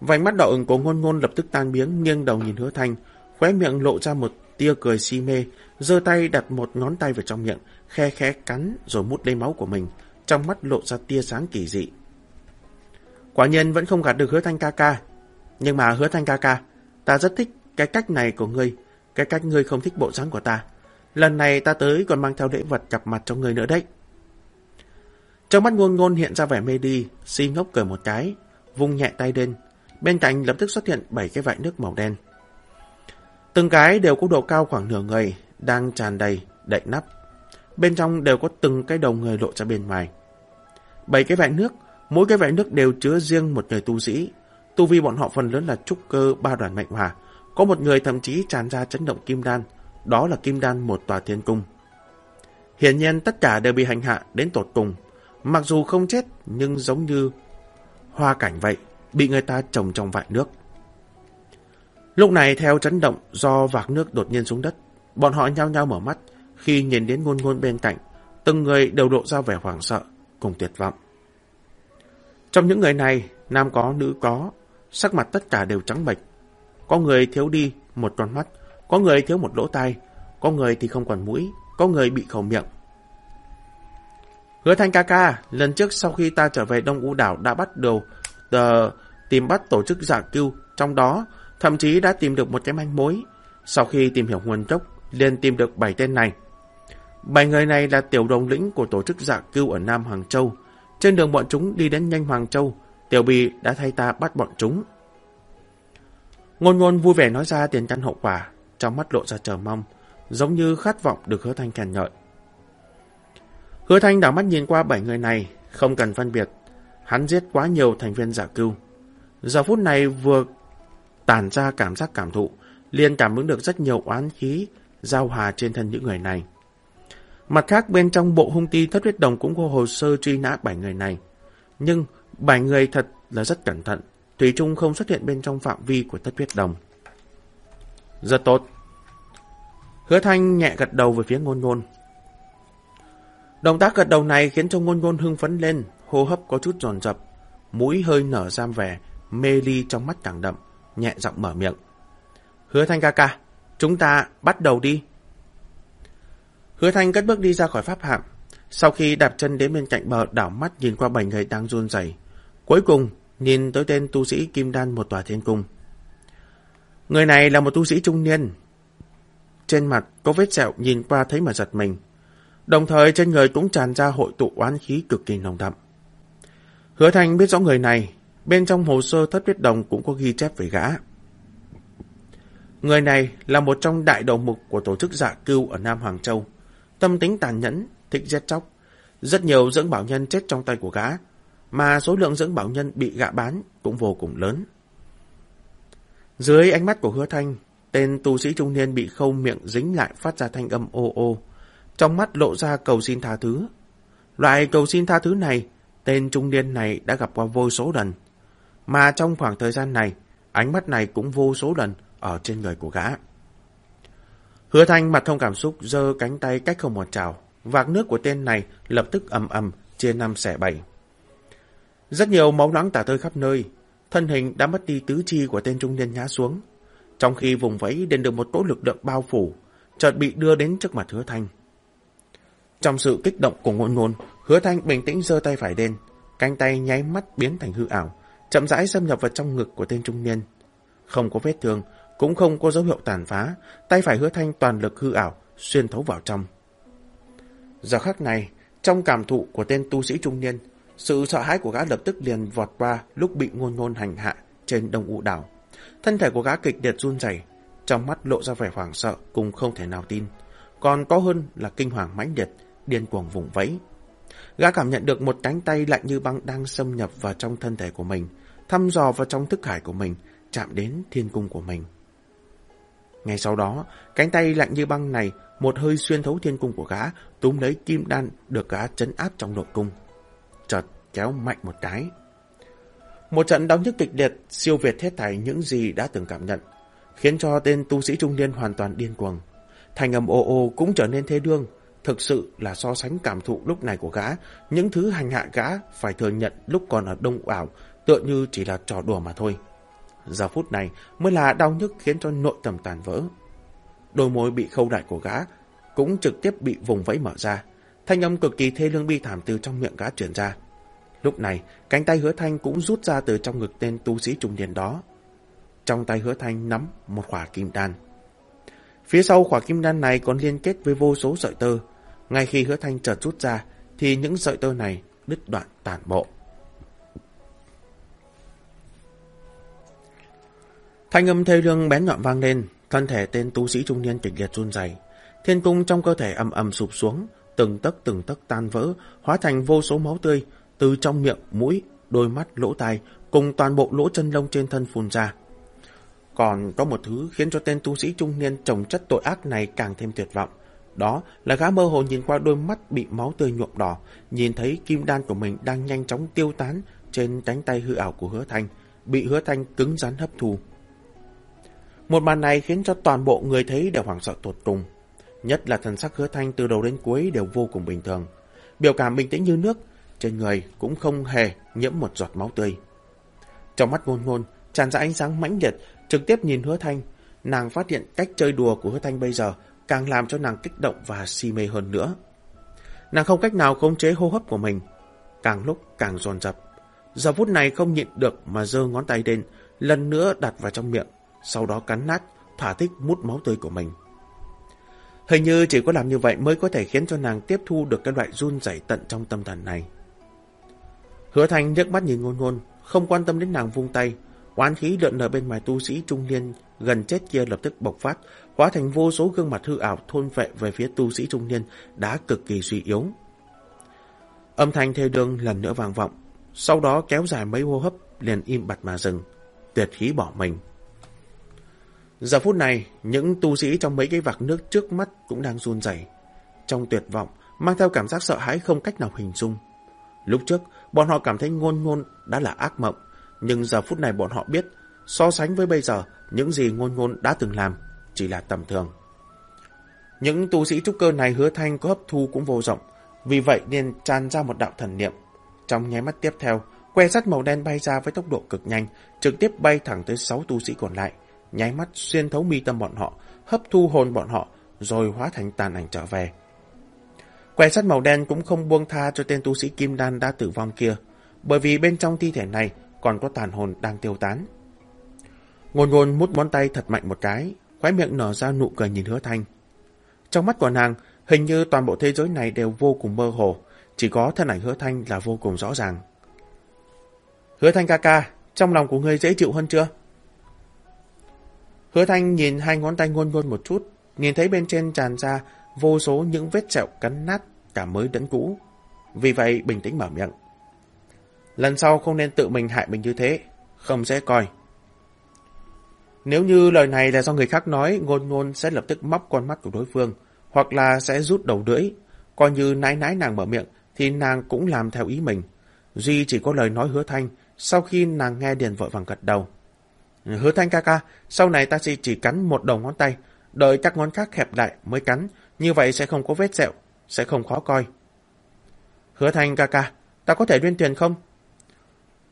Vành mắt đỏ ửng của ngôn ngôn lập tức tan biến, nghiêng đầu nhìn Hứa Thanh, khóe miệng lộ ra một tia cười si mê, giơ tay đặt một ngón tay vào trong miệng, khe khẽ cắn rồi mút lấy máu của mình, trong mắt lộ ra tia sáng kỳ dị. Quả nhiên vẫn không gạt được hứa thanh ca ca. Nhưng mà hứa thanh ca ca, ta rất thích cái cách này của ngươi, cái cách ngươi không thích bộ dáng của ta. Lần này ta tới còn mang theo lễ vật gặp mặt cho ngươi nữa đấy. Trong mắt ngôn ngôn hiện ra vẻ mê đi, si ngốc cười một cái, vung nhẹ tay lên. Bên cạnh lập tức xuất hiện bảy cái vại nước màu đen. Từng cái đều có độ cao khoảng nửa người, đang tràn đầy, đậy nắp. Bên trong đều có từng cái đầu người lộ ra bên ngoài. Bảy cái vại nước, mỗi cái vại nước đều chứa riêng một người tu sĩ. Tu vi bọn họ phần lớn là trúc cơ ba đoàn mệnh hòa. Có một người thậm chí tràn ra chấn động kim đan, đó là kim đan một tòa thiên cung. Hiển nhiên tất cả đều bị hành hạ đến tột cùng. Mặc dù không chết, nhưng giống như hoa cảnh vậy, bị người ta trồng trong vại nước. Lúc này theo chấn động do vạc nước đột nhiên xuống đất, bọn họ nhao nhao mở mắt khi nhìn đến ngôn ngôn bên cạnh, từng người đều độ ra vẻ hoảng sợ, cùng tuyệt vọng. Trong những người này, nam có, nữ có, sắc mặt tất cả đều trắng bệch. Có người thiếu đi một con mắt, có người thiếu một lỗ tai, có người thì không còn mũi, có người bị khẩu miệng. Hứa Thanh ca ca, lần trước sau khi ta trở về Đông U Đảo đã bắt đầu uh, tìm bắt tổ chức giả cưu, trong đó thậm chí đã tìm được một cái manh mối. Sau khi tìm hiểu nguồn gốc, liền tìm được bảy tên này. Bảy người này là tiểu đồng lĩnh của tổ chức giả cưu ở Nam Hoàng Châu. Trên đường bọn chúng đi đến nhanh Hoàng Châu, tiểu bì đã thay ta bắt bọn chúng. Ngôn ngôn vui vẻ nói ra tiền căn hậu quả, trong mắt lộ ra chờ mong, giống như khát vọng được hứa thanh khen ngợi. Hứa thanh đảo mắt nhìn qua bảy người này, không cần phân biệt. Hắn giết quá nhiều thành viên giả cưu. Giờ phút này vừa tản ra cảm giác cảm thụ, liền cảm ứng được rất nhiều oán khí giao hòa trên thân những người này. Mặt khác bên trong bộ hung ti thất huyết đồng cũng có hồ sơ truy nã bảy người này. Nhưng bảy người thật là rất cẩn thận, Thủy Trung không xuất hiện bên trong phạm vi của thất huyết đồng. Rất tốt. Hứa Thanh nhẹ gật đầu về phía ngôn ngôn. Động tác gật đầu này khiến cho ngôn ngôn hưng phấn lên, hô hấp có chút dồn dập, mũi hơi nở giam vẻ, mê ly trong mắt càng đậm, nhẹ giọng mở miệng. Hứa Thanh ca ca, chúng ta bắt đầu đi. Hứa Thanh cất bước đi ra khỏi pháp hạm, sau khi đạp chân đến bên cạnh bờ đảo mắt nhìn qua bảy người đang run rẩy, cuối cùng nhìn tới tên tu sĩ Kim Đan một tòa thiên cung. Người này là một tu sĩ trung niên. Trên mặt có vết sẹo nhìn qua thấy mà giật mình. Đồng thời trên người cũng tràn ra hội tụ oán khí cực kỳ nồng đậm. Hứa Thanh biết rõ người này, bên trong hồ sơ thất huyết đồng cũng có ghi chép về gã. Người này là một trong đại đầu mục của tổ chức dạ cưu ở Nam Hoàng Châu. Tâm tính tàn nhẫn, thích giết chóc. Rất nhiều dưỡng bảo nhân chết trong tay của gã, mà số lượng dưỡng bảo nhân bị gã bán cũng vô cùng lớn. Dưới ánh mắt của hứa thanh, tên tu sĩ trung niên bị khâu miệng dính lại phát ra thanh âm ô ô. Trong mắt lộ ra cầu xin tha thứ. Loại cầu xin tha thứ này, tên trung niên này đã gặp qua vô số lần. Mà trong khoảng thời gian này, ánh mắt này cũng vô số lần ở trên người của gã. Hứa thanh mặt thông cảm xúc giơ cánh tay cách không một trào. Vạc nước của tên này lập tức ầm ầm chia năm xẻ bảy. Rất nhiều máu loãng tả tơi khắp nơi, thân hình đã mất đi tứ chi của tên trung niên ngã xuống. Trong khi vùng vẫy đến được một cỗ lực lượng bao phủ, chợt bị đưa đến trước mặt hứa thanh. Trong sự kích động của ngôn ngôn, hứa thanh bình tĩnh giơ tay phải lên, cánh tay nháy mắt biến thành hư ảo, chậm rãi xâm nhập vào trong ngực của tên trung niên. Không có vết thương, cũng không có dấu hiệu tàn phá, tay phải hứa thanh toàn lực hư ảo, xuyên thấu vào trong. Giờ khắc này, trong cảm thụ của tên tu sĩ trung niên, sự sợ hãi của gã lập tức liền vọt qua lúc bị ngôn ngôn hành hạ trên đông u đảo. Thân thể của gã kịch liệt run rẩy, trong mắt lộ ra vẻ hoảng sợ cùng không thể nào tin. Còn có hơn là kinh hoàng mãnh liệt, điên cuồng vùng vẫy. Gã cảm nhận được một cánh tay lạnh như băng đang xâm nhập vào trong thân thể của mình, thăm dò vào trong thức hải của mình, chạm đến thiên cung của mình. Ngay sau đó, cánh tay lạnh như băng này một hơi xuyên thấu thiên cung của gã, túm lấy kim đan được gã chấn áp trong nội cung. Chợt kéo mạnh một cái. Một trận đau nhức kịch liệt siêu việt hết thảy những gì đã từng cảm nhận, khiến cho tên tu sĩ trung niên hoàn toàn điên cuồng. Thành âm ô ô cũng trở nên thế đương, thực sự là so sánh cảm thụ lúc này của gã, những thứ hành hạ gã phải thừa nhận lúc còn ở đông ảo, tựa như chỉ là trò đùa mà thôi. Giờ phút này mới là đau nhức khiến cho nội tâm tàn vỡ. Đôi môi bị khâu đại của gã cũng trực tiếp bị vùng vẫy mở ra. Thanh âm cực kỳ thê lương bi thảm từ trong miệng gã truyền ra. Lúc này, cánh tay hứa thanh cũng rút ra từ trong ngực tên tu sĩ trung niên đó. Trong tay hứa thanh nắm một khỏa kim đan. Phía sau khỏa kim đan này còn liên kết với vô số sợi tơ. Ngay khi hứa thanh chợt rút ra, thì những sợi tơ này đứt đoạn tàn bộ. Thanh âm thê lương bén nhọn vang lên, thân thể tên tu sĩ trung niên kịch liệt run rẩy, thiên cung trong cơ thể ầm ầm sụp xuống, từng tấc từng tấc tan vỡ, hóa thành vô số máu tươi từ trong miệng, mũi, đôi mắt, lỗ tai cùng toàn bộ lỗ chân lông trên thân phun ra. Còn có một thứ khiến cho tên tu sĩ trung niên trồng chất tội ác này càng thêm tuyệt vọng. Đó là gã mơ hồ nhìn qua đôi mắt bị máu tươi nhuộm đỏ, nhìn thấy kim đan của mình đang nhanh chóng tiêu tán trên cánh tay hư ảo của hứa thanh, bị hứa thanh cứng rắn hấp thu. Một màn này khiến cho toàn bộ người thấy đều hoảng sợ tột cùng. Nhất là thần sắc hứa thanh từ đầu đến cuối đều vô cùng bình thường. Biểu cảm bình tĩnh như nước, trên người cũng không hề nhiễm một giọt máu tươi. Trong mắt ngôn ngôn, tràn ra ánh sáng mãnh liệt, trực tiếp nhìn hứa thanh. Nàng phát hiện cách chơi đùa của hứa thanh bây giờ càng làm cho nàng kích động và si mê hơn nữa. Nàng không cách nào khống chế hô hấp của mình, càng lúc càng dồn dập. Giờ phút này không nhịn được mà giơ ngón tay lên, lần nữa đặt vào trong miệng, sau đó cắn nát, thỏa thích mút máu tươi của mình. Hình như chỉ có làm như vậy mới có thể khiến cho nàng tiếp thu được cái loại run rẩy tận trong tâm thần này. Hứa thành nhấc mắt nhìn ngôn ngôn, không quan tâm đến nàng vung tay. Oán khí lượn lờ bên ngoài tu sĩ trung niên gần chết kia lập tức bộc phát, hóa thành vô số gương mặt hư ảo thôn vệ về phía tu sĩ trung niên đã cực kỳ suy yếu. Âm thanh thê đương lần nữa vang vọng, sau đó kéo dài mấy hô hấp liền im bặt mà dừng, tuyệt khí bỏ mình. Giờ phút này, những tu sĩ trong mấy cái vạc nước trước mắt cũng đang run rẩy, trong tuyệt vọng, mang theo cảm giác sợ hãi không cách nào hình dung. Lúc trước, bọn họ cảm thấy ngôn ngôn đã là ác mộng, nhưng giờ phút này bọn họ biết, so sánh với bây giờ, những gì ngôn ngôn đã từng làm chỉ là tầm thường. Những tu sĩ trúc cơ này hứa thanh có hấp thu cũng vô rộng, vì vậy nên tràn ra một đạo thần niệm. Trong nháy mắt tiếp theo, que sắt màu đen bay ra với tốc độ cực nhanh, trực tiếp bay thẳng tới 6 tu sĩ còn lại, nháy mắt xuyên thấu mi tâm bọn họ, hấp thu hồn bọn họ, rồi hóa thành tàn ảnh trở về. Que sắt màu đen cũng không buông tha cho tên tu sĩ kim đan đã tử vong kia, bởi vì bên trong thi thể này còn có tàn hồn đang tiêu tán. Ngôn ngôn mút ngón tay thật mạnh một cái, khóe miệng nở ra nụ cười nhìn hứa thanh. Trong mắt của nàng, hình như toàn bộ thế giới này đều vô cùng mơ hồ, chỉ có thân ảnh hứa thanh là vô cùng rõ ràng. Hứa thanh ca ca, trong lòng của ngươi dễ chịu hơn chưa? Hứa thanh nhìn hai ngón tay ngôn ngôn một chút, nhìn thấy bên trên tràn ra vô số những vết sẹo cắn nát cả mới đẫn cũ. Vì vậy bình tĩnh mở miệng. Lần sau không nên tự mình hại mình như thế, không dễ coi. Nếu như lời này là do người khác nói, ngôn ngôn sẽ lập tức móc con mắt của đối phương, hoặc là sẽ rút đầu đưỡi Coi như nãi nãi nàng mở miệng, thì nàng cũng làm theo ý mình. Duy chỉ có lời nói hứa thanh, sau khi nàng nghe điền vội vàng gật đầu. Hứa thanh ca ca, sau này ta sẽ chỉ cắn một đầu ngón tay, đợi các ngón khác hẹp lại mới cắn, như vậy sẽ không có vết sẹo, sẽ không khó coi. Hứa thanh ca ca, ta có thể đuyên tiền không?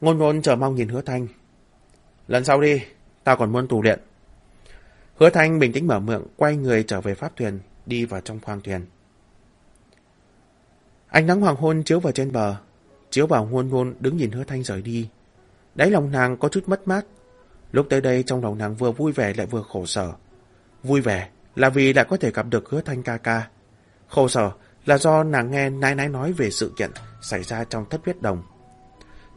Ngôn ngôn chờ mong nhìn hứa thanh. Lần sau đi, ta còn muốn tù luyện. Hứa thanh bình tĩnh mở miệng, quay người trở về pháp thuyền, đi vào trong khoang thuyền. Ánh nắng hoàng hôn chiếu vào trên bờ, chiếu vào hôn hôn đứng nhìn hứa thanh rời đi. Đáy lòng nàng có chút mất mát. Lúc tới đây trong lòng nàng vừa vui vẻ lại vừa khổ sở. Vui vẻ là vì lại có thể gặp được hứa thanh ca ca. Khổ sở là do nàng nghe nái nái nói về sự kiện xảy ra trong thất huyết đồng.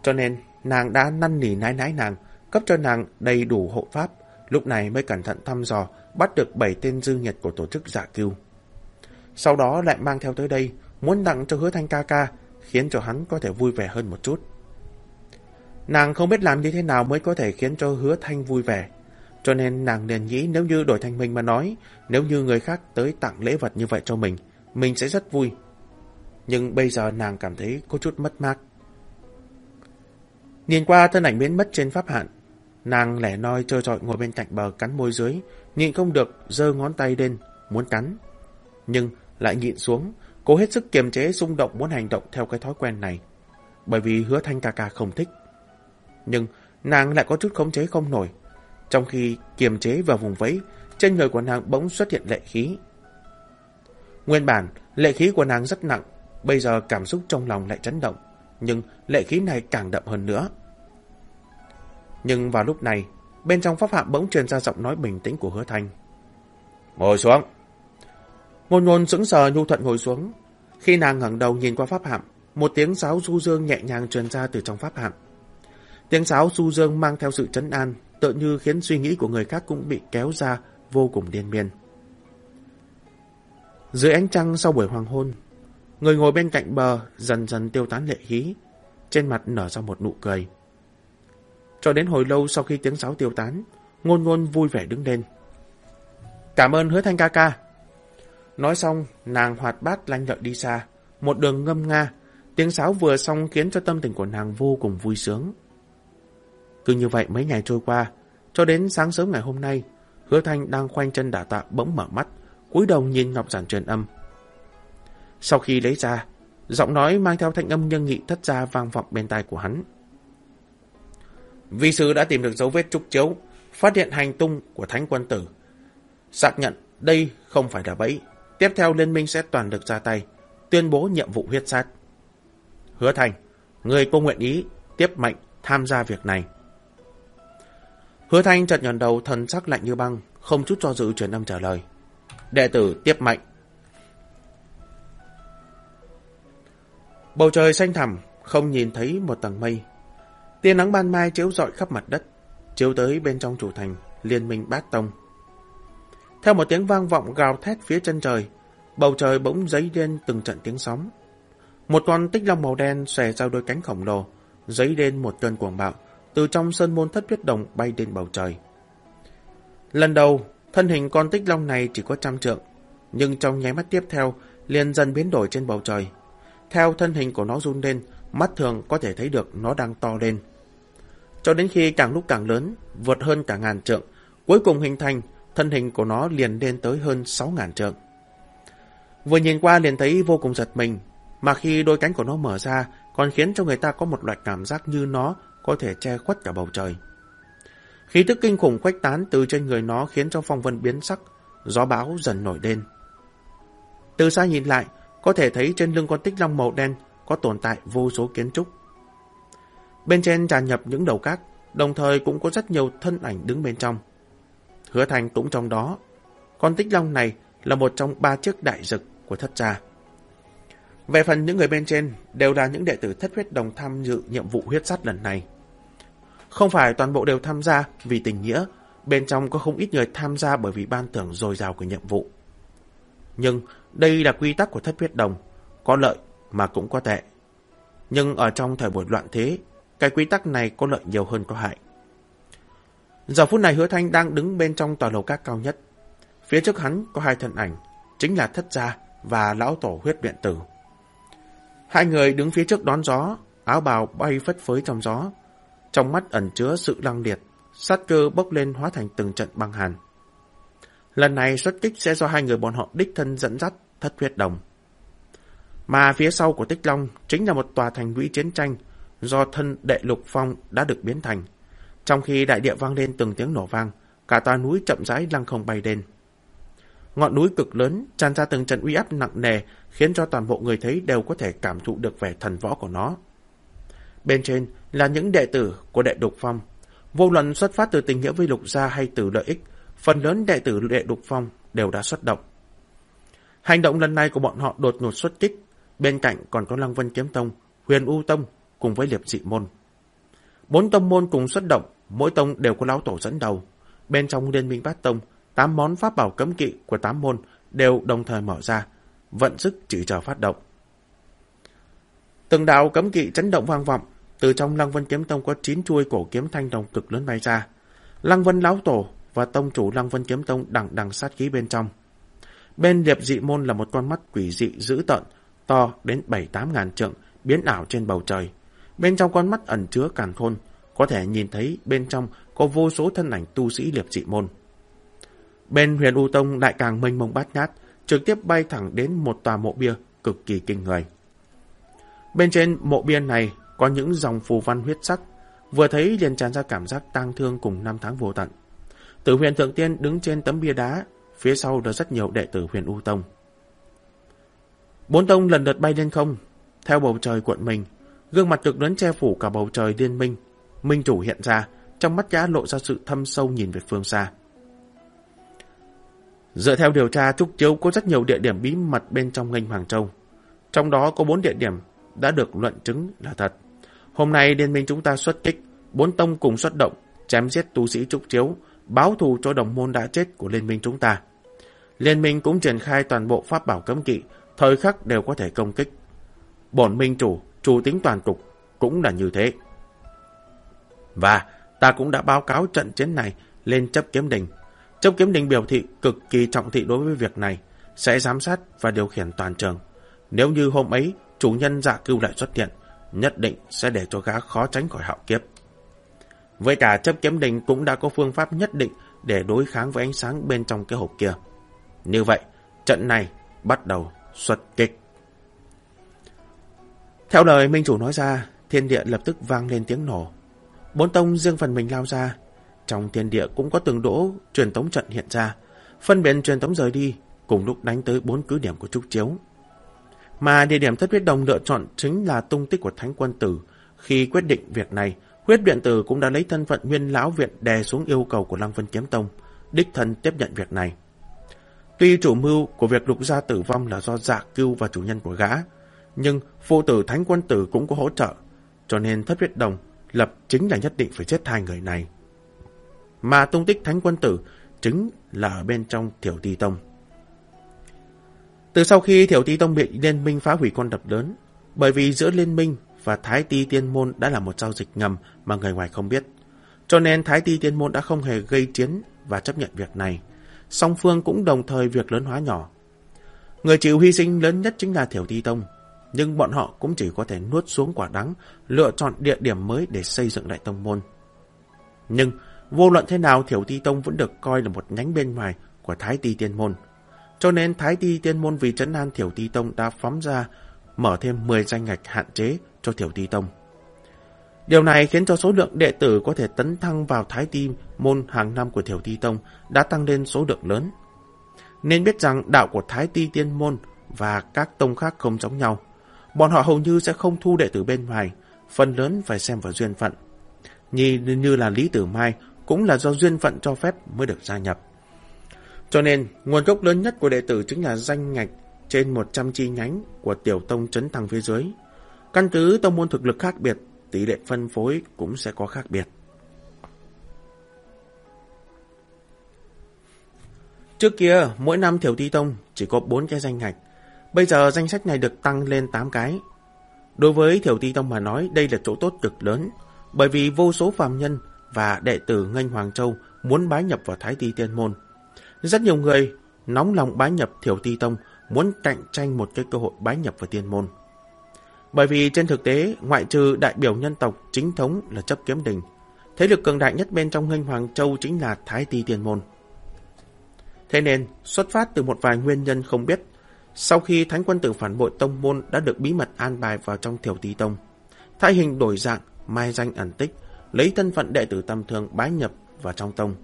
Cho nên nàng đã năn nỉ nái nái nàng, cấp cho nàng đầy đủ hộ pháp, lúc này mới cẩn thận thăm dò, bắt được 7 tên dư nhật của tổ chức dạ giả cưu. Sau đó lại mang theo tới đây, muốn tặng cho hứa thanh ca ca, khiến cho hắn có thể vui vẻ hơn một chút. Nàng không biết làm như thế nào mới có thể khiến cho hứa thanh vui vẻ. Cho nên nàng liền nghĩ nếu như đổi thành mình mà nói, nếu như người khác tới tặng lễ vật như vậy cho mình, mình sẽ rất vui. Nhưng bây giờ nàng cảm thấy có chút mất mát. Nhìn qua thân ảnh biến mất trên pháp hạn, nàng lẻ noi trơ trọi ngồi bên cạnh bờ cắn môi dưới, nhịn không được, giơ ngón tay lên, muốn cắn. Nhưng lại nhịn xuống, cố hết sức kiềm chế xung động muốn hành động theo cái thói quen này. Bởi vì hứa thanh ca ca không thích. Nhưng nàng lại có chút khống chế không nổi. Trong khi kiềm chế vào vùng vẫy, trên người của nàng bỗng xuất hiện lệ khí. Nguyên bản, lệ khí của nàng rất nặng, bây giờ cảm xúc trong lòng lại chấn động, nhưng lệ khí này càng đậm hơn nữa. Nhưng vào lúc này, bên trong pháp hạm bỗng truyền ra giọng nói bình tĩnh của hứa thanh. Ngồi xuống. Ngôn ngôn sững sờ nhu thuận ngồi xuống. Khi nàng ngẩng đầu nhìn qua pháp hạm, một tiếng sáo du dương nhẹ nhàng truyền ra từ trong pháp hạm. Tiếng sáo du dương mang theo sự trấn an, tự như khiến suy nghĩ của người khác cũng bị kéo ra vô cùng điên miên. Dưới ánh trăng sau buổi hoàng hôn, người ngồi bên cạnh bờ dần dần tiêu tán lệ khí, trên mặt nở ra một nụ cười. Cho đến hồi lâu sau khi tiếng sáo tiêu tán, ngôn ngôn vui vẻ đứng lên. Cảm ơn hứa thanh ca ca. Nói xong, nàng hoạt bát lanh lợi đi xa, một đường ngâm nga, tiếng sáo vừa xong khiến cho tâm tình của nàng vô cùng vui sướng. Cứ như vậy mấy ngày trôi qua, cho đến sáng sớm ngày hôm nay, hứa thanh đang khoanh chân đả tạ bỗng mở mắt, cúi đầu nhìn ngọc giản truyền âm. Sau khi lấy ra, giọng nói mang theo thanh âm nhân nghị thất ra vang vọng bên tai của hắn. Vi sư đã tìm được dấu vết trúc chiếu, phát hiện hành tung của thánh quân tử. Xác nhận đây không phải là bẫy. Tiếp theo liên minh sẽ toàn lực ra tay, tuyên bố nhiệm vụ huyết sát. Hứa thành, người cô nguyện ý, tiếp mệnh, tham gia việc này. Hứa thanh chợt nhòn đầu thần sắc lạnh như băng, không chút cho dự truyền âm trả lời. Đệ tử tiếp mệnh. Bầu trời xanh thẳm, không nhìn thấy một tầng mây. Tia nắng ban mai chiếu rọi khắp mặt đất, chiếu tới bên trong chủ thành, liên minh bát tông. Theo một tiếng vang vọng gào thét phía chân trời, bầu trời bỗng dấy lên từng trận tiếng sóng. Một con tích long màu đen xòe ra đôi cánh khổng lồ, dấy lên một cơn cuồng bạo, từ trong sơn môn thất huyết đồng bay lên bầu trời. Lần đầu, thân hình con tích long này chỉ có trăm trượng, nhưng trong nháy mắt tiếp theo liền dần biến đổi trên bầu trời. Theo thân hình của nó run lên, mắt thường có thể thấy được nó đang to lên. Cho đến khi càng lúc càng lớn, vượt hơn cả ngàn trượng, cuối cùng hình thành, thân hình của nó liền lên tới hơn sáu ngàn trượng. Vừa nhìn qua liền thấy vô cùng giật mình, mà khi đôi cánh của nó mở ra còn khiến cho người ta có một loại cảm giác như nó có thể che khuất cả bầu trời. Khí tức kinh khủng quách tán từ trên người nó khiến cho phong vân biến sắc, gió bão dần nổi lên. Từ xa nhìn lại, có thể thấy trên lưng con tích long màu đen có tồn tại vô số kiến trúc. Bên trên tràn nhập những đầu cát, đồng thời cũng có rất nhiều thân ảnh đứng bên trong. Hứa Thành cũng trong đó. Con tích long này là một trong ba chiếc đại dực của thất gia. Về phần những người bên trên đều là những đệ tử thất huyết đồng tham dự nhiệm vụ huyết sắt lần này. Không phải toàn bộ đều tham gia vì tình nghĩa, bên trong có không ít người tham gia bởi vì ban thưởng dồi dào của nhiệm vụ. Nhưng đây là quy tắc của thất huyết đồng, có lợi mà cũng có tệ. Nhưng ở trong thời buổi loạn thế, cái quy tắc này có lợi nhiều hơn có hại. Giờ phút này hứa thanh đang đứng bên trong tòa lầu các cao nhất. Phía trước hắn có hai thân ảnh, chính là thất gia và lão tổ huyết biện tử. Hai người đứng phía trước đón gió, áo bào bay phất phới trong gió. Trong mắt ẩn chứa sự lăng liệt, sát cơ bốc lên hóa thành từng trận băng hàn. Lần này xuất kích sẽ do hai người bọn họ đích thân dẫn dắt thất huyết đồng. Mà phía sau của Tích Long chính là một tòa thành lũy chiến tranh do thân đệ lục phong đã được biến thành. Trong khi đại địa vang lên từng tiếng nổ vang, cả tòa núi chậm rãi lăng không bay lên. Ngọn núi cực lớn tràn ra từng trận uy áp nặng nề khiến cho toàn bộ người thấy đều có thể cảm thụ được vẻ thần võ của nó. Bên trên là những đệ tử của đệ đục phong. Vô luận xuất phát từ tình nghĩa với lục gia hay từ lợi ích, phần lớn đệ tử đệ đục phong đều đã xuất động. Hành động lần này của bọn họ đột ngột xuất kích, bên cạnh còn có Lăng Vân Kiếm Tông, Huyền U Tông cùng với Liệp Dị Môn. Bốn tông môn cùng xuất động, mỗi tông đều có lão tổ dẫn đầu. Bên trong Liên minh Bát Tông, tám món pháp bảo cấm kỵ của tám môn đều đồng thời mở ra, vận sức chỉ chờ phát động. Từng đạo cấm kỵ chấn động vang vọng, từ trong Lăng Vân Kiếm Tông có chín chuôi cổ kiếm thanh đồng cực lớn bay ra. Lăng Vân Lão Tổ và Tông chủ Lăng Vân Kiếm Tông đằng đằng sát khí bên trong. Bên liệp dị môn là một con mắt quỷ dị dữ tợn, to đến 7-8 ngàn trượng, biến ảo trên bầu trời. Bên trong con mắt ẩn chứa càn khôn, có thể nhìn thấy bên trong có vô số thân ảnh tu sĩ liệp dị môn. Bên huyền U Tông lại càng mênh mông bát ngát, trực tiếp bay thẳng đến một tòa mộ bia cực kỳ kinh người. Bên trên mộ bia này có những dòng phù văn huyết sắc, vừa thấy liền tràn ra cảm giác tang thương cùng năm tháng vô tận. Tử huyền thượng tiên đứng trên tấm bia đá, phía sau là rất nhiều đệ tử huyền U Tông. Bốn tông lần lượt bay lên không, theo bầu trời cuộn mình, gương mặt cực lớn che phủ cả bầu trời liên minh. Minh chủ hiện ra, trong mắt gã lộ ra sự thâm sâu nhìn về phương xa. Dựa theo điều tra, Trúc Chiếu có rất nhiều địa điểm bí mật bên trong ngành Hoàng Châu. Trong đó có bốn địa điểm đã được luận chứng là thật. Hôm nay liên minh chúng ta xuất kích, bốn tông cùng xuất động, chém giết tu sĩ Trúc Chiếu, báo thù cho đồng môn đã chết của liên minh chúng ta. Liên minh cũng triển khai toàn bộ pháp bảo cấm kỵ, thời khắc đều có thể công kích. Bổn minh chủ, chủ tính toàn cục, cũng là như thế. Và ta cũng đã báo cáo trận chiến này lên chấp kiếm đình. Chấp kiếm đình biểu thị cực kỳ trọng thị đối với việc này, sẽ giám sát và điều khiển toàn trường. Nếu như hôm ấy chủ nhân dạ cưu lại xuất hiện, nhất định sẽ để cho gã khó tránh khỏi hạo kiếp. Với cả chấp kiếm đình cũng đã có phương pháp nhất định để đối kháng với ánh sáng bên trong cái hộp kia. Như vậy, trận này bắt đầu xuất kích. Theo lời Minh Chủ nói ra, thiên địa lập tức vang lên tiếng nổ. Bốn tông riêng phần mình lao ra. Trong thiên địa cũng có từng đỗ truyền tống trận hiện ra. Phân biệt truyền tống rời đi, cùng lúc đánh tới bốn cứ điểm của Trúc Chiếu. Mà địa điểm thất huyết đồng lựa chọn chính là tung tích của Thánh Quân Tử. Khi quyết định việc này, huyết biện tử cũng đã lấy thân phận nguyên lão viện đè xuống yêu cầu của Lăng Vân Kiếm Tông, đích thân tiếp nhận việc này. Tuy chủ mưu của việc lục gia tử vong là do giả cưu và chủ nhân của gã, nhưng phụ tử thánh quân tử cũng có hỗ trợ, cho nên thất huyết đồng lập chính là nhất định phải chết hai người này. Mà tung tích thánh quân tử chính là ở bên trong thiểu ti tông. Từ sau khi thiểu ti tông bị liên minh phá hủy con đập lớn, bởi vì giữa liên minh và thái ti tiên môn đã là một giao dịch ngầm mà người ngoài không biết, cho nên thái ti tiên môn đã không hề gây chiến và chấp nhận việc này. Song phương cũng đồng thời việc lớn hóa nhỏ. Người chịu hy sinh lớn nhất chính là thiểu ti tông, nhưng bọn họ cũng chỉ có thể nuốt xuống quả đắng, lựa chọn địa điểm mới để xây dựng lại tông môn. Nhưng, vô luận thế nào Thiểu Ti Tông vẫn được coi là một nhánh bên ngoài của Thái Ti Tiên Môn. cho nên Thái Ti Tiên Môn vì trấn an Thiểu Ti Tông đã phóng ra mở thêm 10 danh ngạch hạn chế cho Thiểu Ti Tông. Điều này khiến cho số lượng đệ tử có thể tấn thăng vào Thái Ti Môn hàng năm của Thiểu Ti Tông đã tăng lên số lượng lớn. Nên biết rằng đạo của Thái Ti Tiên Môn và các tông khác không giống nhau. Bọn họ hầu như sẽ không thu đệ tử bên ngoài, phần lớn phải xem vào duyên phận. Như, như là Lý Tử Mai cũng là do duyên phận cho phép mới được gia nhập. Cho nên, nguồn gốc lớn nhất của đệ tử chính là danh ngạch trên 100 chi nhánh của tiểu tông trấn thăng phía dưới. Căn cứ tông môn thực lực khác biệt, tỷ lệ phân phối cũng sẽ có khác biệt. Trước kia, mỗi năm Thiểu Ti Tông chỉ có 4 cái danh ngạch. Bây giờ danh sách này được tăng lên 8 cái. Đối với Thiểu Ti Tông mà nói, đây là chỗ tốt cực lớn, bởi vì vô số phàm nhân và đệ tử Ngân Hoàng Châu muốn bái nhập vào Thái Ti Tiên Môn. Rất nhiều người nóng lòng bái nhập Thiểu Ti Tông muốn cạnh tranh một cái cơ hội bái nhập vào Tiên Môn. Bởi vì trên thực tế, ngoại trừ đại biểu nhân tộc chính thống là chấp kiếm đình, thế lực cường đại nhất bên trong Ngân Hoàng Châu chính là Thái Ti Tiên Môn. Thế nên, xuất phát từ một vài nguyên nhân không biết, sau khi Thánh quân tử phản bội tông môn đã được bí mật an bài vào trong Thiểu tí Tông, thay hình đổi dạng, mai danh ẩn tích, lấy thân phận đệ tử tầm thường bái nhập vào trong tông.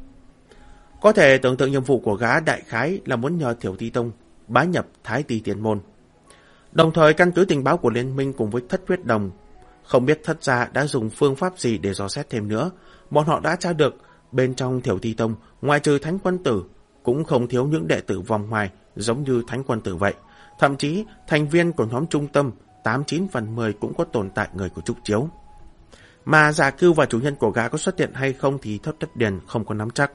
Có thể tưởng tượng nhiệm vụ của gã đại khái là muốn nhờ Thiểu tí Tông bái nhập Thái Ti tiền Môn. Đồng thời căn cứ tình báo của Liên minh cùng với thất huyết đồng, không biết thất gia đã dùng phương pháp gì để dò xét thêm nữa, bọn họ đã tra được bên trong Thiểu Ti Tông, ngoài trừ Thánh Quân Tử, cũng không thiếu những đệ tử vòng ngoài giống như Thánh Quân Tử vậy. Thậm chí, thành viên của nhóm trung tâm 89 phần 10 cũng có tồn tại người của Trúc Chiếu. Mà giả cưu và chủ nhân của gã có xuất hiện hay không thì thấp đất điền không có nắm chắc.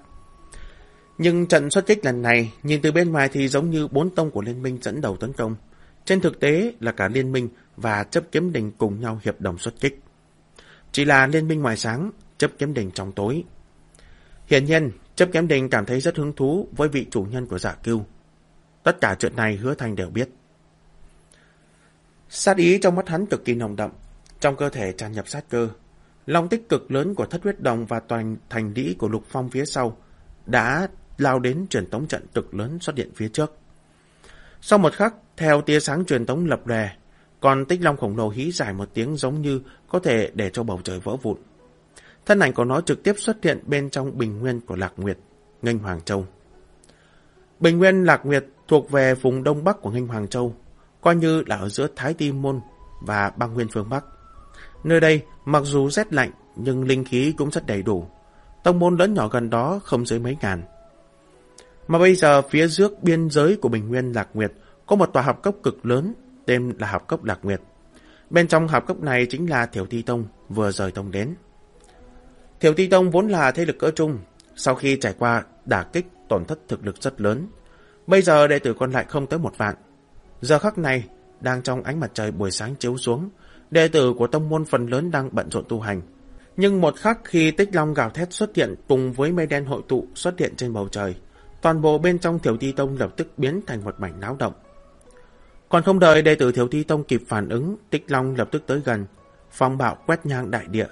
Nhưng trận xuất kích lần này, nhìn từ bên ngoài thì giống như bốn tông của liên minh dẫn đầu tấn công. Trên thực tế là cả liên minh và chấp kiếm đình cùng nhau hiệp đồng xuất kích. Chỉ là liên minh ngoài sáng, chấp kiếm đình trong tối. Hiện nhiên, chấp kiếm đình cảm thấy rất hứng thú với vị chủ nhân của giả cưu. Tất cả chuyện này hứa thanh đều biết. Sát ý trong mắt hắn cực kỳ nồng đậm, trong cơ thể tràn nhập sát cơ. Long tích cực lớn của thất huyết đồng và toàn thành đĩ của lục phong phía sau đã lao đến truyền tống trận cực lớn xuất hiện phía trước. Sau một khắc, theo tia sáng truyền tống lập đè còn tích long khổng lồ hí dài một tiếng giống như có thể để cho bầu trời vỡ vụn. Thân ảnh của nó trực tiếp xuất hiện bên trong bình nguyên của Lạc Nguyệt, Ngân Hoàng Châu. Bình nguyên Lạc Nguyệt thuộc về vùng đông bắc của Nghênh Hoàng Châu, coi như là ở giữa Thái Ti Môn và băng nguyên phương Bắc. Nơi đây, mặc dù rét lạnh, nhưng linh khí cũng rất đầy đủ. Tông môn lớn nhỏ gần đó không dưới mấy ngàn. Mà bây giờ phía trước biên giới của Bình Nguyên Lạc Nguyệt có một tòa học cốc cực lớn, tên là học cốc Lạc Nguyệt. Bên trong học cốc này chính là Thiểu Ti Tông vừa rời tông đến. Thiểu Ti Tông vốn là thế lực cỡ trung, sau khi trải qua đả kích tổn thất thực lực rất lớn. Bây giờ đệ tử còn lại không tới một vạn. Giờ khắc này, đang trong ánh mặt trời buổi sáng chiếu xuống, đệ tử của tông môn phần lớn đang bận rộn tu hành. Nhưng một khắc khi tích long gào thét xuất hiện cùng với mây đen hội tụ xuất hiện trên bầu trời, toàn bộ bên trong Thiểu Ti Tông lập tức biến thành một mảnh náo động. Còn không đợi đệ tử Thiểu Ti Tông kịp phản ứng, Tích Long lập tức tới gần, phong bạo quét nhang đại địa.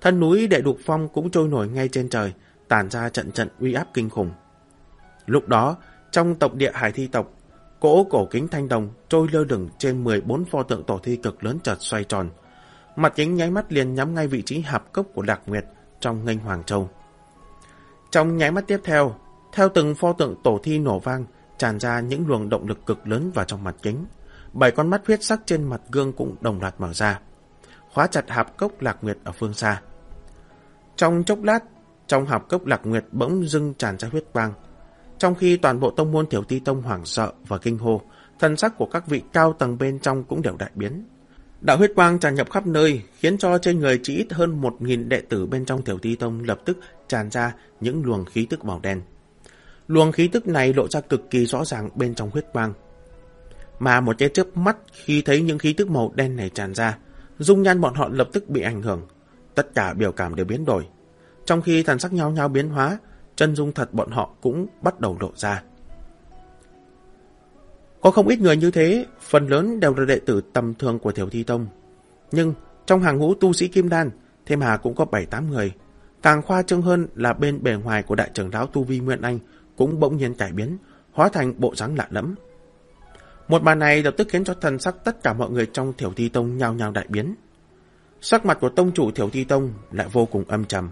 Thân núi đệ đục phong cũng trôi nổi ngay trên trời, tản ra trận trận uy áp kinh khủng. Lúc đó, trong tộc địa hải thi tộc, cỗ cổ kính thanh đồng trôi lơ lửng trên 14 pho tượng tổ thi cực lớn chợt xoay tròn. Mặt kính nháy mắt liền nhắm ngay vị trí hạp cốc của Lạc Nguyệt trong nghênh Hoàng Châu. Trong nháy mắt tiếp theo, theo từng pho tượng tổ thi nổ vang, tràn ra những luồng động lực cực lớn vào trong mặt kính. Bảy con mắt huyết sắc trên mặt gương cũng đồng loạt mở ra. Khóa chặt hạp cốc lạc nguyệt ở phương xa. Trong chốc lát, trong hạp cốc lạc nguyệt bỗng dưng tràn ra huyết quang. Trong khi toàn bộ tông môn tiểu ti tông hoảng sợ và kinh hô, thần sắc của các vị cao tầng bên trong cũng đều đại biến. Đạo huyết quang tràn nhập khắp nơi, khiến cho trên người chỉ ít hơn một nghìn đệ tử bên trong tiểu ti tông lập tức tràn ra những luồng khí tức màu đen. Luồng khí tức này lộ ra cực kỳ rõ ràng bên trong huyết quang. Mà một cái chớp mắt khi thấy những khí tức màu đen này tràn ra, dung nhan bọn họ lập tức bị ảnh hưởng. Tất cả biểu cảm đều biến đổi. Trong khi thần sắc nhau nhau biến hóa, chân dung thật bọn họ cũng bắt đầu lộ ra. Có không ít người như thế, phần lớn đều là đệ tử tầm thường của Thiểu Thi Tông. Nhưng trong hàng ngũ tu sĩ Kim Đan, thêm hà cũng có 7-8 người. Càng khoa trương hơn là bên bề ngoài của đại trưởng lão Tu Vi nguyễn Anh cũng bỗng nhiên cải biến, hóa thành bộ dáng lạ lẫm. Một màn này lập tức khiến cho thần sắc tất cả mọi người trong Thiểu Thi Tông nhao nhao đại biến. Sắc mặt của tông chủ Thiểu Thi Tông lại vô cùng âm trầm.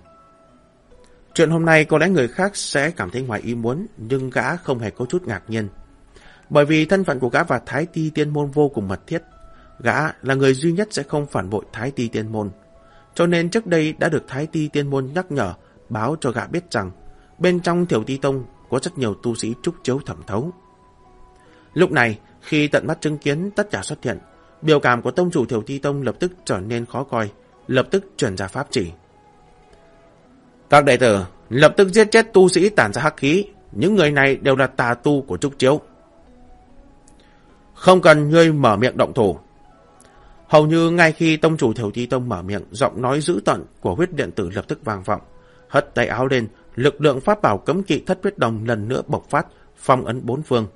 Chuyện hôm nay có lẽ người khác sẽ cảm thấy ngoài ý muốn, nhưng gã không hề có chút ngạc nhiên. Bởi vì thân phận của gã và Thái Ti Tiên Môn vô cùng mật thiết. Gã là người duy nhất sẽ không phản bội Thái Ti Tiên Môn. Cho nên trước đây đã được Thái Ti Tiên Môn nhắc nhở, báo cho gã biết rằng bên trong Thiểu Ti Tông có rất nhiều tu sĩ trúc chiếu thẩm thấu. Lúc này, khi tận mắt chứng kiến tất cả xuất hiện, biểu cảm của tông chủ Thiểu Ti Tông lập tức trở nên khó coi, lập tức chuyển ra pháp chỉ. Các đệ tử lập tức giết chết tu sĩ tản ra hắc khí, những người này đều là tà tu của trúc chiếu. Không cần ngươi mở miệng động thủ. Hầu như ngay khi tông chủ Thiểu Ti Tông mở miệng, giọng nói dữ tận của huyết điện tử lập tức vang vọng. Hất tay áo lên, lực lượng pháp bảo cấm kỵ thất huyết đồng lần nữa bộc phát, phong ấn bốn phương.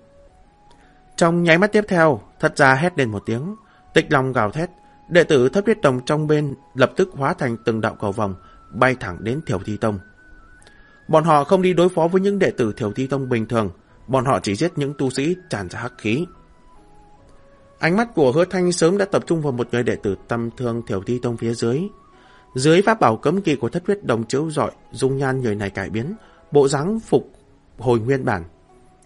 Trong nháy mắt tiếp theo, thất gia hét lên một tiếng, tịch lòng gào thét, đệ tử thất huyết đồng trong bên lập tức hóa thành từng đạo cầu vòng, bay thẳng đến Thiểu Thi Tông. Bọn họ không đi đối phó với những đệ tử Thiểu Thi Tông bình thường, bọn họ chỉ giết những tu sĩ tràn ra hắc khí. Ánh mắt của hứa thanh sớm đã tập trung vào một người đệ tử tâm thương Thiểu Thi Tông phía dưới. Dưới pháp bảo cấm kỳ của thất huyết đồng chiếu rọi, dung nhan người này cải biến, bộ dáng phục hồi nguyên bản.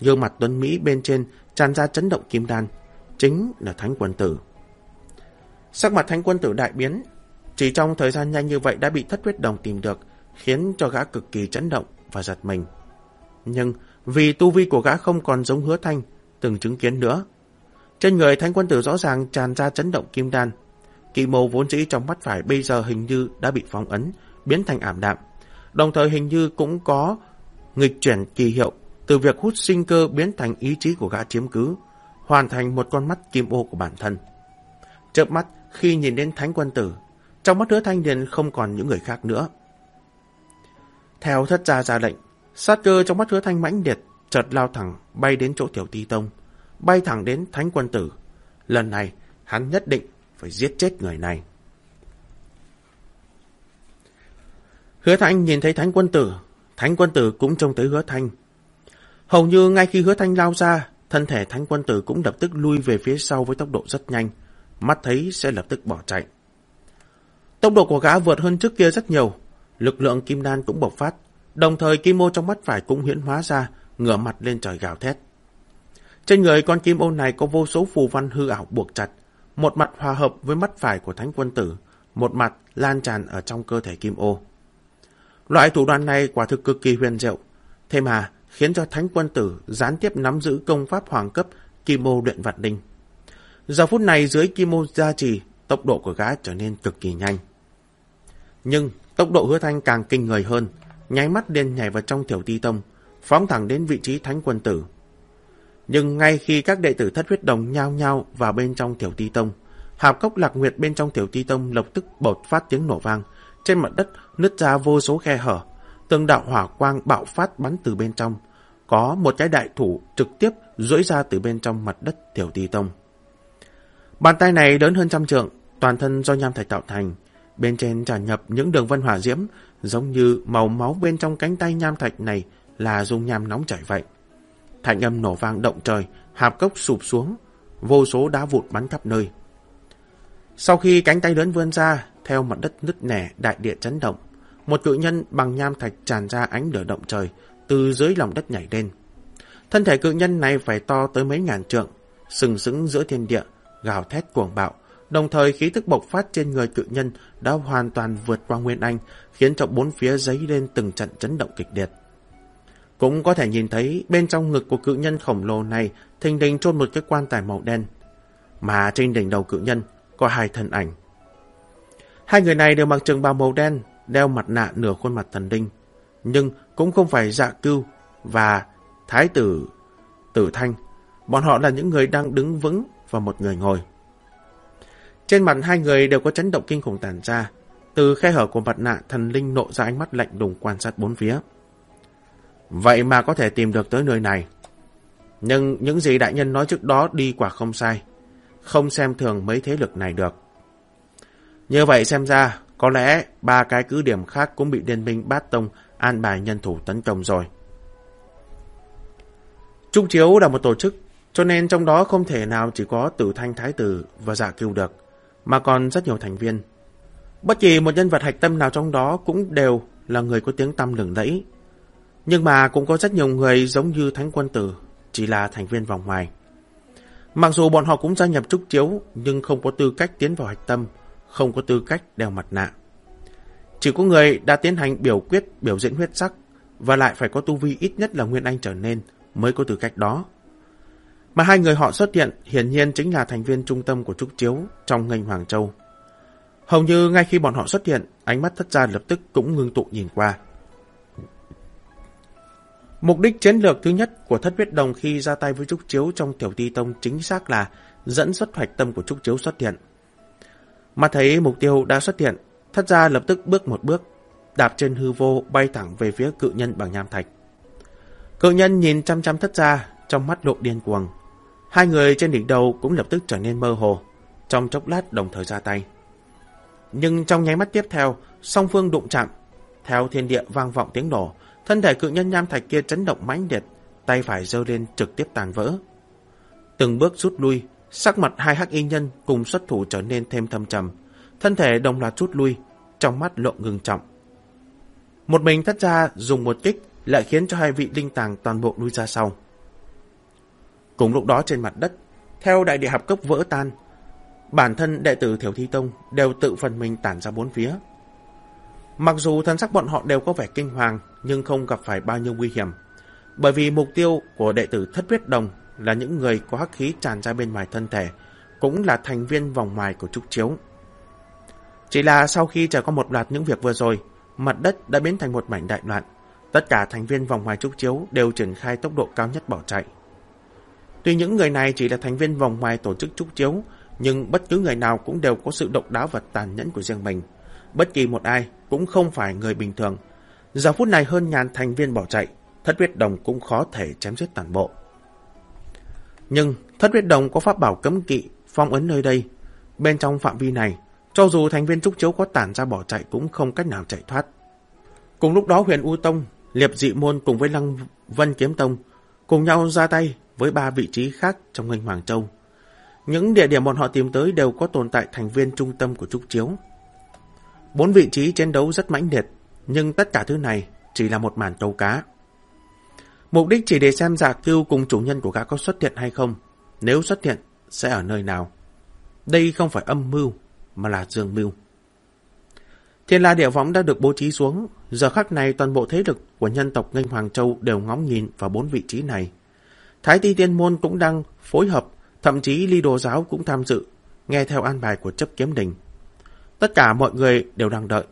Gương mặt tuấn Mỹ bên trên tràn ra chấn động kim đan, chính là thánh quân tử. Sắc mặt thánh quân tử đại biến, chỉ trong thời gian nhanh như vậy đã bị thất huyết đồng tìm được, khiến cho gã cực kỳ chấn động và giật mình. Nhưng vì tu vi của gã không còn giống hứa thanh, từng chứng kiến nữa. Trên người thánh quân tử rõ ràng tràn ra chấn động kim đan. Kỳ màu vốn dĩ trong mắt phải bây giờ hình như đã bị phong ấn, biến thành ảm đạm. Đồng thời hình như cũng có nghịch chuyển kỳ hiệu từ việc hút sinh cơ biến thành ý chí của gã chiếm cứ, hoàn thành một con mắt kim ô của bản thân. Chớp mắt khi nhìn đến thánh quân tử, trong mắt hứa thanh liền không còn những người khác nữa. Theo thất gia ra lệnh, sát cơ trong mắt hứa thanh mãnh liệt, chợt lao thẳng bay đến chỗ tiểu ti tông, bay thẳng đến thánh quân tử. Lần này, hắn nhất định phải giết chết người này. Hứa thanh nhìn thấy thánh quân tử, thánh quân tử cũng trông tới hứa thanh. Hầu như ngay khi hứa thanh lao ra, thân thể thánh quân tử cũng lập tức lui về phía sau với tốc độ rất nhanh, mắt thấy sẽ lập tức bỏ chạy. Tốc độ của gã vượt hơn trước kia rất nhiều, lực lượng kim đan cũng bộc phát, đồng thời kim ô trong mắt phải cũng huyễn hóa ra, ngửa mặt lên trời gào thét. Trên người con kim ô này có vô số phù văn hư ảo buộc chặt, một mặt hòa hợp với mắt phải của thánh quân tử, một mặt lan tràn ở trong cơ thể kim ô. Loại thủ đoạn này quả thực cực kỳ huyền diệu, thế mà khiến cho thánh quân tử gián tiếp nắm giữ công pháp hoàng cấp kim ô luyện vạn đinh. Giờ phút này dưới kim ô gia trì, tốc độ của gã trở nên cực kỳ nhanh. Nhưng tốc độ hứa thanh càng kinh người hơn, nháy mắt điên nhảy vào trong tiểu ti tông, phóng thẳng đến vị trí thánh quân tử. Nhưng ngay khi các đệ tử thất huyết đồng nhao nhao vào bên trong tiểu ti tông, hạp cốc lạc nguyệt bên trong tiểu ti tông lập tức bột phát tiếng nổ vang, trên mặt đất nứt ra vô số khe hở, từng đạo hỏa quang bạo phát bắn từ bên trong, có một cái đại thủ trực tiếp duỗi ra từ bên trong mặt đất tiểu ti tông. Bàn tay này lớn hơn trăm trượng, toàn thân do nham thạch tạo thành, Bên trên tràn nhập những đường vân hỏa diễm, giống như màu máu bên trong cánh tay nham thạch này là dung nham nóng chảy vậy. Thành âm nổ vang động trời, hạp cốc sụp xuống, vô số đá vụt bắn khắp nơi. Sau khi cánh tay lớn vươn ra, theo mặt đất nứt nẻ, đại địa chấn động, một cự nhân bằng nham thạch tràn ra ánh lửa động trời, từ dưới lòng đất nhảy lên. Thân thể cự nhân này phải to tới mấy ngàn trượng, sừng sững giữa thiên địa, gào thét cuồng bạo, Đồng thời khí thức bộc phát trên người cự nhân đã hoàn toàn vượt qua Nguyên Anh, khiến cho bốn phía giấy lên từng trận chấn động kịch liệt. Cũng có thể nhìn thấy bên trong ngực của cự nhân khổng lồ này thình đình chôn một cái quan tài màu đen. Mà trên đỉnh đầu cự nhân có hai thân ảnh. Hai người này đều mặc trường bào màu đen, đeo mặt nạ nửa khuôn mặt thần đinh. Nhưng cũng không phải dạ cưu và thái tử tử thanh. Bọn họ là những người đang đứng vững và một người ngồi. Trên mặt hai người đều có chấn động kinh khủng tàn ra. Từ khe hở của mặt nạ, thần linh nộ ra ánh mắt lạnh đùng quan sát bốn phía. Vậy mà có thể tìm được tới nơi này. Nhưng những gì đại nhân nói trước đó đi quả không sai. Không xem thường mấy thế lực này được. Như vậy xem ra, có lẽ ba cái cứ điểm khác cũng bị liên minh bát tông an bài nhân thủ tấn công rồi. trung Chiếu là một tổ chức, cho nên trong đó không thể nào chỉ có tử thanh thái tử và dạ giả cưu được, mà còn rất nhiều thành viên. Bất kỳ một nhân vật hạch tâm nào trong đó cũng đều là người có tiếng tăm lừng lẫy. Nhưng mà cũng có rất nhiều người giống như Thánh Quân Tử, chỉ là thành viên vòng ngoài. Mặc dù bọn họ cũng gia nhập trúc chiếu, nhưng không có tư cách tiến vào hạch tâm, không có tư cách đeo mặt nạ. Chỉ có người đã tiến hành biểu quyết biểu diễn huyết sắc và lại phải có tu vi ít nhất là Nguyên Anh trở nên mới có tư cách đó. Mà hai người họ xuất hiện hiển nhiên chính là thành viên trung tâm của Trúc Chiếu trong ngành Hoàng Châu. Hầu như ngay khi bọn họ xuất hiện, ánh mắt thất gia lập tức cũng ngưng tụ nhìn qua. Mục đích chiến lược thứ nhất của thất huyết đồng khi ra tay với Trúc Chiếu trong tiểu ti tông chính xác là dẫn xuất hoạch tâm của Trúc Chiếu xuất hiện. Mà thấy mục tiêu đã xuất hiện, thất gia lập tức bước một bước, đạp trên hư vô bay thẳng về phía cự nhân bằng nham thạch. Cự nhân nhìn chăm chăm thất gia, trong mắt lộ điên cuồng. Hai người trên đỉnh đầu cũng lập tức trở nên mơ hồ, trong chốc lát đồng thời ra tay. Nhưng trong nháy mắt tiếp theo, song phương đụng chạm, theo thiên địa vang vọng tiếng nổ, thân thể cự nhân nham thạch kia chấn động mãnh liệt, tay phải giơ lên trực tiếp tàn vỡ. Từng bước rút lui, sắc mặt hai hắc y nhân cùng xuất thủ trở nên thêm thâm trầm, thân thể đồng loạt rút lui, trong mắt lộ ngừng trọng. Một mình thất ra dùng một kích lại khiến cho hai vị linh tàng toàn bộ lui ra sau. Cùng lúc đó trên mặt đất, theo đại địa hạp cốc vỡ tan, bản thân đệ tử Thiểu Thi Tông đều tự phần mình tản ra bốn phía. Mặc dù thân sắc bọn họ đều có vẻ kinh hoàng, nhưng không gặp phải bao nhiêu nguy hiểm. Bởi vì mục tiêu của đệ tử Thất Huyết Đồng là những người có hắc khí tràn ra bên ngoài thân thể, cũng là thành viên vòng ngoài của Trúc Chiếu. Chỉ là sau khi trải qua một loạt những việc vừa rồi, mặt đất đã biến thành một mảnh đại loạn. Tất cả thành viên vòng ngoài Trúc Chiếu đều triển khai tốc độ cao nhất bỏ chạy. Tuy những người này chỉ là thành viên vòng ngoài tổ chức Trúc Chiếu, nhưng bất cứ người nào cũng đều có sự độc đáo và tàn nhẫn của riêng mình. Bất kỳ một ai cũng không phải người bình thường. Giờ phút này hơn ngàn thành viên bỏ chạy, thất huyết đồng cũng khó thể chém giết toàn bộ. Nhưng thất huyết đồng có pháp bảo cấm kỵ, phong ấn nơi đây. Bên trong phạm vi này, cho dù thành viên trúc chiếu có tản ra bỏ chạy cũng không cách nào chạy thoát. Cùng lúc đó huyền U Tông, Liệp Dị Môn cùng với Lăng Vân Kiếm Tông cùng nhau ra tay với ba vị trí khác trong ngành Hoàng Châu. Những địa điểm bọn họ tìm tới đều có tồn tại thành viên trung tâm của Trúc Chiếu. Bốn vị trí chiến đấu rất mãnh liệt, nhưng tất cả thứ này chỉ là một màn câu cá. Mục đích chỉ để xem giả cưu cùng chủ nhân của gã có xuất hiện hay không. Nếu xuất hiện, sẽ ở nơi nào. Đây không phải âm mưu, mà là dương mưu. Thiên la địa võng đã được bố trí xuống. Giờ khắc này toàn bộ thế lực của nhân tộc Ngân Hoàng Châu đều ngóng nhìn vào bốn vị trí này. Thái ti tiên môn cũng đang phối hợp, thậm chí ly đồ giáo cũng tham dự, nghe theo an bài của chấp kiếm đình. Tất cả mọi người đều đang đợi.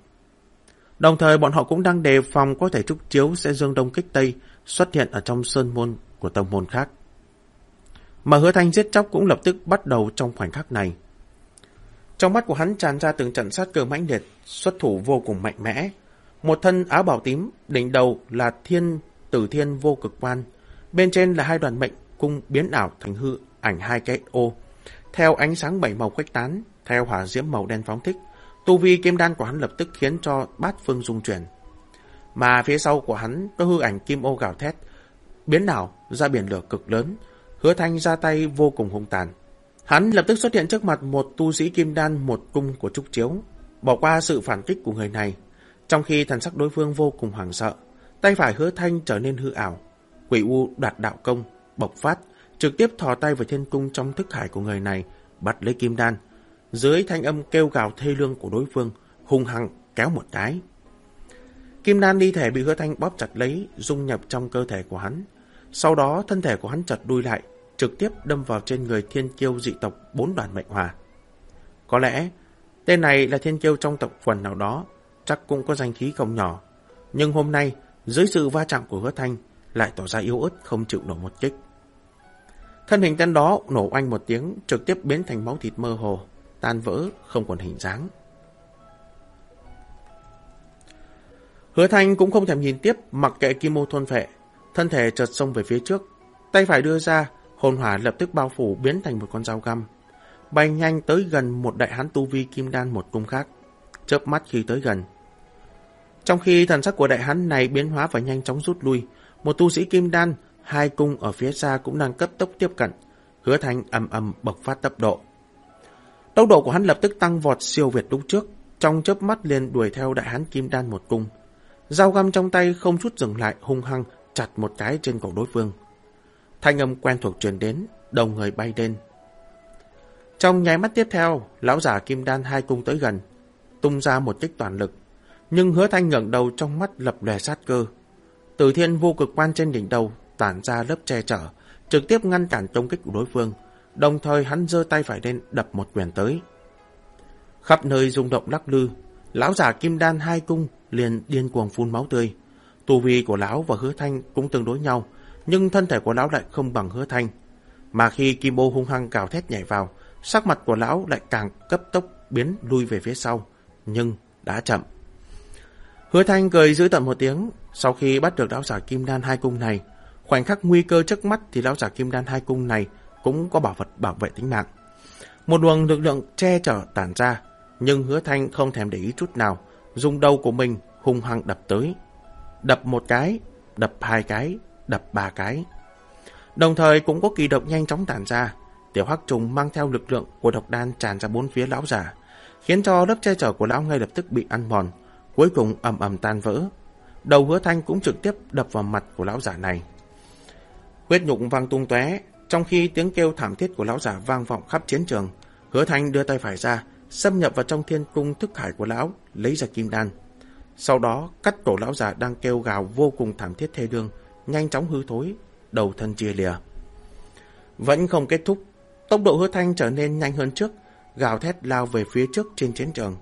Đồng thời bọn họ cũng đang đề phòng có thể trúc chiếu sẽ dương đông kích tây xuất hiện ở trong sơn môn của tông môn khác. Mà hứa thanh giết chóc cũng lập tức bắt đầu trong khoảnh khắc này. Trong mắt của hắn tràn ra từng trận sát cơ mãnh liệt, xuất thủ vô cùng mạnh mẽ. Một thân áo bảo tím, đỉnh đầu là thiên tử thiên vô cực quan. Bên trên là hai đoàn mệnh cung biến ảo thành hư ảnh hai cái ô. Theo ánh sáng bảy màu khuếch tán, theo hỏa diễm màu đen phóng thích, tu vi kim đan của hắn lập tức khiến cho bát phương dung chuyển. Mà phía sau của hắn có hư ảnh kim ô gào thét, biến ảo ra biển lửa cực lớn, hứa thanh ra tay vô cùng hung tàn. Hắn lập tức xuất hiện trước mặt một tu sĩ kim đan một cung của Trúc Chiếu, bỏ qua sự phản kích của người này, trong khi thần sắc đối phương vô cùng hoảng sợ, tay phải hứa thanh trở nên hư ảo, quỷ u đoạt đạo công, bộc phát, trực tiếp thò tay vào thiên cung trong thức hải của người này, bắt lấy kim đan. Dưới thanh âm kêu gào thê lương của đối phương, hung hăng kéo một cái. Kim đan đi thể bị hứa thanh bóp chặt lấy, dung nhập trong cơ thể của hắn. Sau đó thân thể của hắn chật đuôi lại, trực tiếp đâm vào trên người thiên kiêu dị tộc bốn đoàn mệnh hòa. Có lẽ, tên này là thiên kiêu trong tộc phần nào đó, chắc cũng có danh khí không nhỏ. Nhưng hôm nay, dưới sự va chạm của hứa thanh, lại tỏ ra yếu ớt không chịu nổi một kích. Thân hình tên đó nổ oanh một tiếng, trực tiếp biến thành máu thịt mơ hồ, tan vỡ, không còn hình dáng. Hứa Thanh cũng không thèm nhìn tiếp, mặc kệ kim mô thôn phệ, thân thể chợt xông về phía trước, tay phải đưa ra, hồn hỏa lập tức bao phủ biến thành một con dao găm, bay nhanh tới gần một đại hán tu vi kim đan một cung khác, chớp mắt khi tới gần. Trong khi thần sắc của đại hán này biến hóa và nhanh chóng rút lui, một tu sĩ kim đan hai cung ở phía xa cũng đang cấp tốc tiếp cận. Hứa thanh ầm ầm bộc phát tốc độ. Tốc độ của hắn lập tức tăng vọt siêu việt lúc trước, trong chớp mắt liền đuổi theo đại hán kim đan một cung. Dao găm trong tay không chút dừng lại hung hăng chặt một cái trên cổ đối phương. Thanh âm quen thuộc truyền đến, đầu người bay lên. Trong nháy mắt tiếp theo, lão giả kim đan hai cung tới gần, tung ra một kích toàn lực. Nhưng hứa thanh ngẩng đầu trong mắt lập lè sát cơ. Từ thiên vô cực quan trên đỉnh đầu tản ra lớp che chở, trực tiếp ngăn cản công kích của đối phương. Đồng thời hắn giơ tay phải lên đập một quyền tới. Khắp nơi rung động lắc lư, lão giả kim đan hai cung liền điên cuồng phun máu tươi. Tu vi của lão và hứa thanh cũng tương đối nhau, nhưng thân thể của lão lại không bằng hứa thanh. Mà khi kim ô hung hăng cào thét nhảy vào, sắc mặt của lão lại càng cấp tốc biến lui về phía sau, nhưng đã chậm. Hứa thanh cười giữ tận một tiếng, sau khi bắt được lão giả kim đan hai cung này, khoảnh khắc nguy cơ trước mắt thì lão giả kim đan hai cung này cũng có bảo vật bảo vệ tính mạng. Một luồng lực lượng che chở tản ra, nhưng hứa thanh không thèm để ý chút nào, dùng đầu của mình hung hăng đập tới. Đập một cái, đập hai cái, đập ba cái. Đồng thời cũng có kỳ độc nhanh chóng tản ra, tiểu hắc trùng mang theo lực lượng của độc đan tràn ra bốn phía lão giả, khiến cho lớp che chở của lão ngay lập tức bị ăn mòn, cuối cùng ầm ầm tan vỡ. Đầu hứa thanh cũng trực tiếp đập vào mặt của lão giả này. Huyết nhục vang tung tóe, trong khi tiếng kêu thảm thiết của lão giả vang vọng khắp chiến trường, hứa thanh đưa tay phải ra, xâm nhập vào trong thiên cung thức hải của lão, lấy ra kim đan. Sau đó, cắt cổ lão giả đang kêu gào vô cùng thảm thiết thê đương, nhanh chóng hư thối, đầu thân chia lìa. Vẫn không kết thúc, tốc độ hứa thanh trở nên nhanh hơn trước, gào thét lao về phía trước trên chiến trường.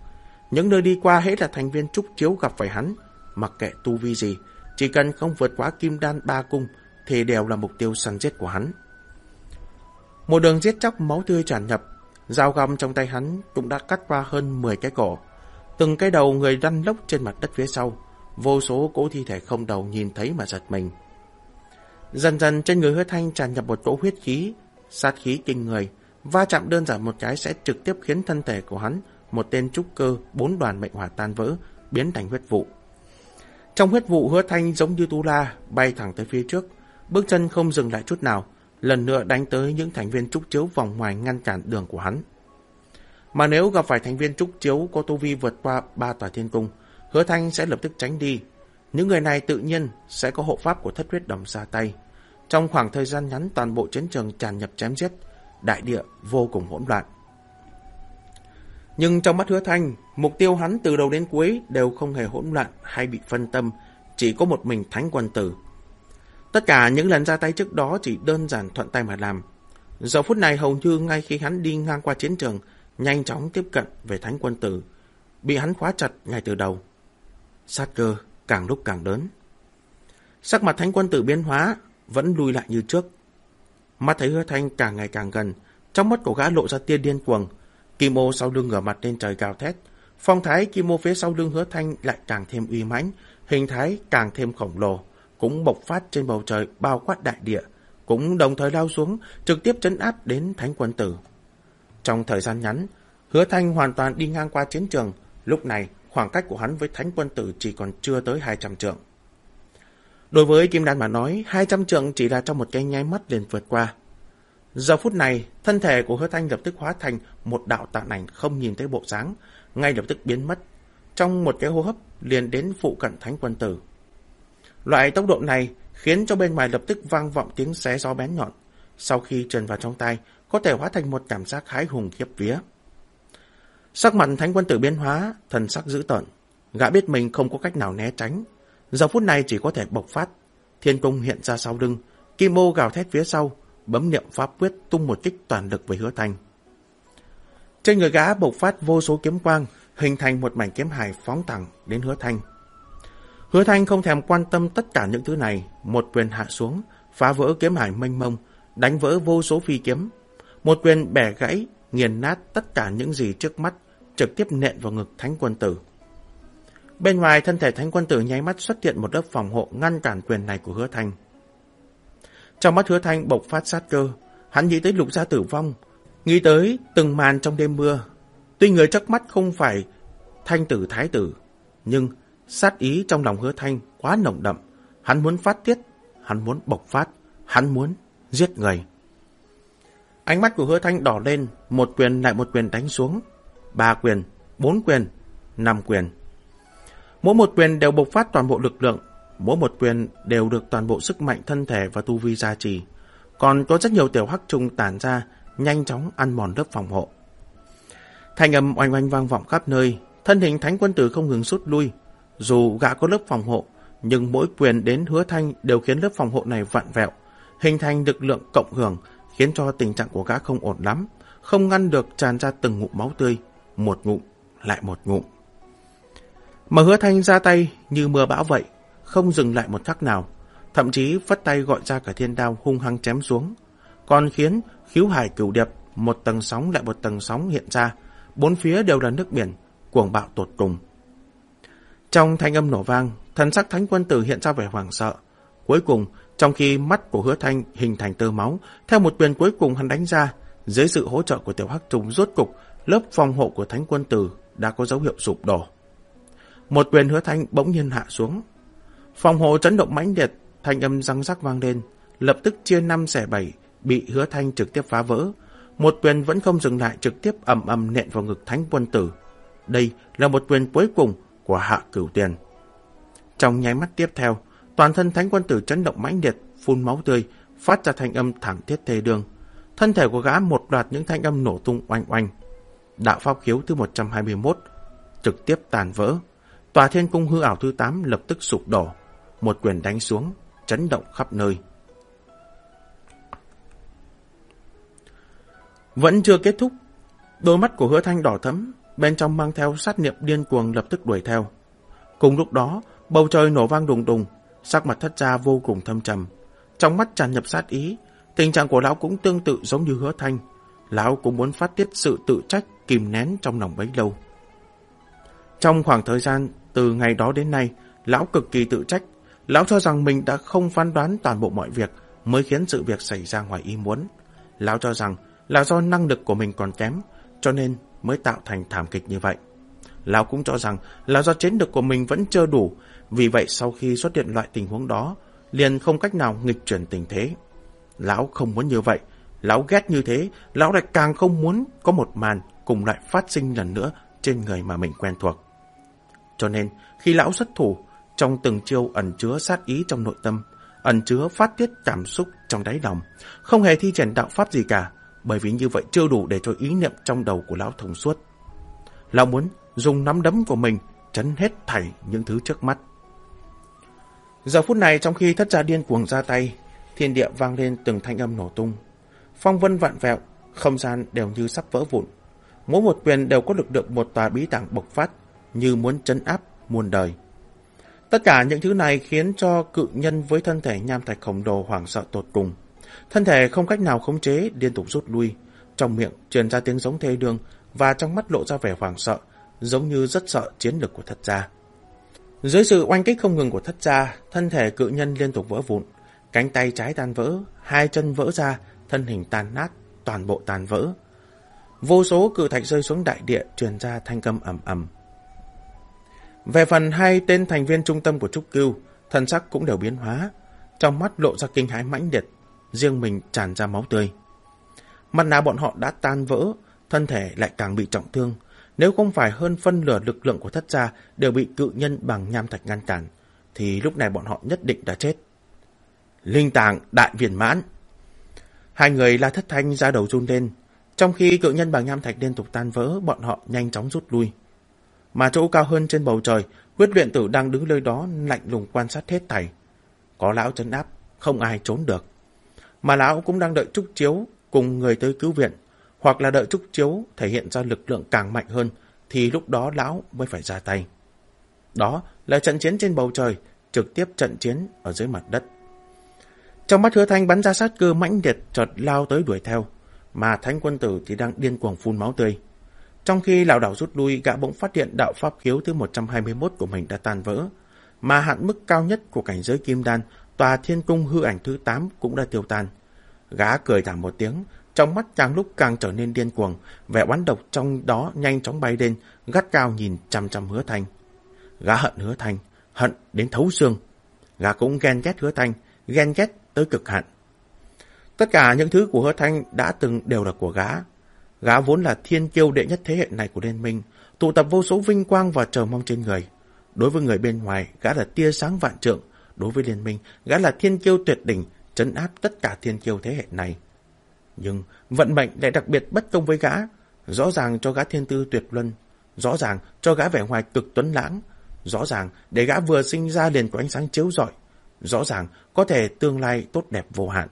Những nơi đi qua hết là thành viên trúc chiếu gặp phải hắn, mặc kệ tu vi gì, chỉ cần không vượt quá kim đan ba cung thì đều là mục tiêu săn giết của hắn. Một đường giết chóc máu tươi tràn nhập, dao găm trong tay hắn cũng đã cắt qua hơn 10 cái cổ. Từng cái đầu người lăn lóc trên mặt đất phía sau, vô số cỗ thi thể không đầu nhìn thấy mà giật mình. Dần dần trên người hứa thanh tràn nhập một cỗ huyết khí, sát khí kinh người, va chạm đơn giản một cái sẽ trực tiếp khiến thân thể của hắn, một tên trúc cơ, bốn đoàn mệnh hỏa tan vỡ, biến thành huyết vụ. Trong huyết vụ hứa thanh giống như tu la, bay thẳng tới phía trước, bước chân không dừng lại chút nào, lần nữa đánh tới những thành viên trúc chiếu vòng ngoài ngăn cản đường của hắn. Mà nếu gặp phải thành viên trúc chiếu có tu vi vượt qua ba tòa thiên cung, hứa thanh sẽ lập tức tránh đi. Những người này tự nhiên sẽ có hộ pháp của thất huyết đồng ra tay. Trong khoảng thời gian ngắn toàn bộ chiến trường tràn nhập chém giết, đại địa vô cùng hỗn loạn. Nhưng trong mắt hứa thanh, mục tiêu hắn từ đầu đến cuối đều không hề hỗn loạn hay bị phân tâm, chỉ có một mình thánh quân tử. Tất cả những lần ra tay trước đó chỉ đơn giản thuận tay mà làm. Giờ phút này hầu như ngay khi hắn đi ngang qua chiến trường, nhanh chóng tiếp cận về thánh quân tử, bị hắn khóa chặt ngay từ đầu. Sát cơ càng lúc càng lớn. Sắc mặt thánh quân tử biến hóa, vẫn lùi lại như trước. Mắt thấy hứa thanh càng ngày càng gần, trong mắt của gã lộ ra tia điên cuồng. Kim ô sau lưng ngửa mặt lên trời gào thét. Phong thái kim ô phía sau lưng hứa thanh lại càng thêm uy mãnh, hình thái càng thêm khổng lồ, cũng bộc phát trên bầu trời bao quát đại địa, cũng đồng thời lao xuống, trực tiếp chấn áp đến thánh quân tử. Trong thời gian ngắn, hứa thanh hoàn toàn đi ngang qua chiến trường, lúc này khoảng cách của hắn với thánh quân tử chỉ còn chưa tới 200 trượng. Đối với Kim Đan mà nói, 200 trượng chỉ là trong một cái nháy mắt liền vượt qua. Giờ phút này, thân thể của hứa thanh lập tức hóa thành một đạo tàn ảnh không nhìn thấy bộ dáng, ngay lập tức biến mất. Trong một cái hô hấp liền đến phụ cận thánh quân tử. Loại tốc độ này khiến cho bên ngoài lập tức vang vọng tiếng xé gió bén nhọn. Sau khi trần vào trong tay, có thể hóa thành một cảm giác hái hùng khiếp vía. Sắc mặt thánh quân tử biến hóa, thần sắc dữ tợn. Gã biết mình không có cách nào né tránh, Giờ phút này chỉ có thể bộc phát. Thiên cung hiện ra sau lưng, kim ô gào thét phía sau, bấm niệm pháp quyết tung một kích toàn lực về hứa thanh. Trên người gã bộc phát vô số kiếm quang, hình thành một mảnh kiếm hài phóng thẳng đến hứa thanh. Hứa thanh không thèm quan tâm tất cả những thứ này, một quyền hạ xuống, phá vỡ kiếm hải mênh mông, đánh vỡ vô số phi kiếm. Một quyền bẻ gãy, nghiền nát tất cả những gì trước mắt, trực tiếp nện vào ngực thánh quân tử. Bên ngoài thân thể thánh quân tử nháy mắt xuất hiện một lớp phòng hộ ngăn cản quyền này của hứa thanh. Trong mắt hứa thanh bộc phát sát cơ, hắn nghĩ tới lục gia tử vong, nghĩ tới từng màn trong đêm mưa. Tuy người chắc mắt không phải thanh tử thái tử, nhưng sát ý trong lòng hứa thanh quá nồng đậm. Hắn muốn phát tiết, hắn muốn bộc phát, hắn muốn giết người. Ánh mắt của hứa thanh đỏ lên, một quyền lại một quyền đánh xuống. Ba quyền, bốn quyền, năm quyền. Mỗi một quyền đều bộc phát toàn bộ lực lượng, mỗi một quyền đều được toàn bộ sức mạnh thân thể và tu vi gia trì. Còn có rất nhiều tiểu hắc trùng tản ra, nhanh chóng ăn mòn lớp phòng hộ. Thanh âm oanh oanh vang vọng khắp nơi, thân hình thánh quân tử không ngừng rút lui. Dù gã có lớp phòng hộ, nhưng mỗi quyền đến hứa thanh đều khiến lớp phòng hộ này vặn vẹo, hình thành lực lượng cộng hưởng, khiến cho tình trạng của gã không ổn lắm, không ngăn được tràn ra từng ngụm máu tươi, một ngụm, lại một ngụm. Mà hứa thanh ra tay như mưa bão vậy, không dừng lại một khắc nào, thậm chí phất tay gọi ra cả thiên đao hung hăng chém xuống, còn khiến khiếu hải cửu điệp một tầng sóng lại một tầng sóng hiện ra, bốn phía đều là nước biển, cuồng bạo tột cùng. Trong thanh âm nổ vang, thần sắc thánh quân tử hiện ra vẻ hoảng sợ. Cuối cùng, trong khi mắt của hứa thanh hình thành tơ máu, theo một quyền cuối cùng hắn đánh ra, dưới sự hỗ trợ của tiểu hắc trùng rốt cục, lớp phòng hộ của thánh quân tử đã có dấu hiệu sụp đổ. Một quyền hứa thanh bỗng nhiên hạ xuống. Phòng hộ chấn động mãnh liệt, thanh âm răng rắc vang lên, lập tức chia năm xẻ bảy, bị hứa thanh trực tiếp phá vỡ. Một quyền vẫn không dừng lại trực tiếp ầm ầm nện vào ngực thánh quân tử. Đây là một quyền cuối cùng của hạ cửu tiền. Trong nháy mắt tiếp theo, toàn thân thánh quân tử chấn động mãnh liệt, phun máu tươi, phát ra thanh âm thẳng thiết thê đường. Thân thể của gã một loạt những thanh âm nổ tung oanh oanh. Đạo pháp khiếu thứ 121 trực tiếp tàn vỡ. Tòa thiên cung hư ảo thứ 8 lập tức sụp đổ. Một quyền đánh xuống, chấn động khắp nơi. Vẫn chưa kết thúc. Đôi mắt của hứa thanh đỏ thấm, bên trong mang theo sát niệm điên cuồng lập tức đuổi theo. Cùng lúc đó, bầu trời nổ vang đùng đùng, sắc mặt thất gia vô cùng thâm trầm. Trong mắt tràn nhập sát ý, tình trạng của lão cũng tương tự giống như hứa thanh. Lão cũng muốn phát tiết sự tự trách kìm nén trong lòng bấy lâu. Trong khoảng thời gian từ ngày đó đến nay, lão cực kỳ tự trách. Lão cho rằng mình đã không phán đoán toàn bộ mọi việc mới khiến sự việc xảy ra ngoài ý muốn. Lão cho rằng là do năng lực của mình còn kém, cho nên mới tạo thành thảm kịch như vậy. Lão cũng cho rằng là do chiến lược của mình vẫn chưa đủ, vì vậy sau khi xuất hiện loại tình huống đó, liền không cách nào nghịch chuyển tình thế. Lão không muốn như vậy, lão ghét như thế, lão lại càng không muốn có một màn cùng lại phát sinh lần nữa trên người mà mình quen thuộc. Cho nên, khi lão xuất thủ, trong từng chiêu ẩn chứa sát ý trong nội tâm, ẩn chứa phát tiết cảm xúc trong đáy lòng, không hề thi triển đạo pháp gì cả, bởi vì như vậy chưa đủ để cho ý niệm trong đầu của lão thông suốt. Lão muốn dùng nắm đấm của mình chấn hết thảy những thứ trước mắt. Giờ phút này trong khi thất gia điên cuồng ra tay, thiên địa vang lên từng thanh âm nổ tung. Phong vân vạn vẹo, không gian đều như sắp vỡ vụn. Mỗi một quyền đều có lực lượng một tòa bí tàng bộc phát, như muốn chấn áp muôn đời. Tất cả những thứ này khiến cho cự nhân với thân thể nham thạch khổng lồ hoảng sợ tột cùng. Thân thể không cách nào khống chế, liên tục rút lui. Trong miệng truyền ra tiếng giống thê đương và trong mắt lộ ra vẻ hoảng sợ, giống như rất sợ chiến lực của thất gia. Dưới sự oanh kích không ngừng của thất gia, thân thể cự nhân liên tục vỡ vụn, cánh tay trái tan vỡ, hai chân vỡ ra, thân hình tan nát, toàn bộ tan vỡ. Vô số cự thạch rơi xuống đại địa truyền ra thanh âm ầm ầm. Về phần hai tên thành viên trung tâm của Trúc Cưu, thần sắc cũng đều biến hóa, trong mắt lộ ra kinh hãi mãnh liệt, riêng mình tràn ra máu tươi. Mặt nạ bọn họ đã tan vỡ, thân thể lại càng bị trọng thương. Nếu không phải hơn phân nửa lực lượng của thất gia đều bị cự nhân bằng nham thạch ngăn cản, thì lúc này bọn họ nhất định đã chết. Linh tàng đại viền mãn. Hai người la thất thanh ra đầu run lên. Trong khi cự nhân bằng nham thạch liên tục tan vỡ, bọn họ nhanh chóng rút lui. Mà chỗ cao hơn trên bầu trời, huyết luyện tử đang đứng nơi đó lạnh lùng quan sát hết thảy. Có lão chấn áp, không ai trốn được. Mà lão cũng đang đợi Trúc Chiếu cùng người tới cứu viện, hoặc là đợi Trúc Chiếu thể hiện ra lực lượng càng mạnh hơn, thì lúc đó lão mới phải ra tay. Đó là trận chiến trên bầu trời, trực tiếp trận chiến ở dưới mặt đất. Trong mắt hứa thanh bắn ra sát cơ mãnh liệt chợt lao tới đuổi theo, mà thánh quân tử thì đang điên cuồng phun máu tươi. Trong khi lão đảo rút lui, gã bỗng phát hiện đạo pháp khiếu thứ 121 của mình đã tan vỡ, mà hạn mức cao nhất của cảnh giới kim đan, tòa thiên cung hư ảnh thứ 8 cũng đã tiêu tan. Gã cười thảm một tiếng, trong mắt càng lúc càng trở nên điên cuồng, vẻ oán độc trong đó nhanh chóng bay lên, gắt cao nhìn chăm chăm hứa thanh. Gã hận hứa thanh, hận đến thấu xương. Gã cũng ghen ghét hứa thanh, ghen ghét tới cực hạn. Tất cả những thứ của hứa thanh đã từng đều là của gã. Gã vốn là thiên kiêu đệ nhất thế hệ này của liên minh, tụ tập vô số vinh quang và chờ mong trên người. Đối với người bên ngoài, gã là tia sáng vạn trượng. Đối với liên minh, gã là thiên kiêu tuyệt đỉnh, trấn áp tất cả thiên kiêu thế hệ này. Nhưng vận mệnh lại đặc biệt bất công với gã, rõ ràng cho gã thiên tư tuyệt luân, rõ ràng cho gã vẻ ngoài cực tuấn lãng, rõ ràng để gã vừa sinh ra liền có ánh sáng chiếu rọi, rõ ràng có thể tương lai tốt đẹp vô hạn.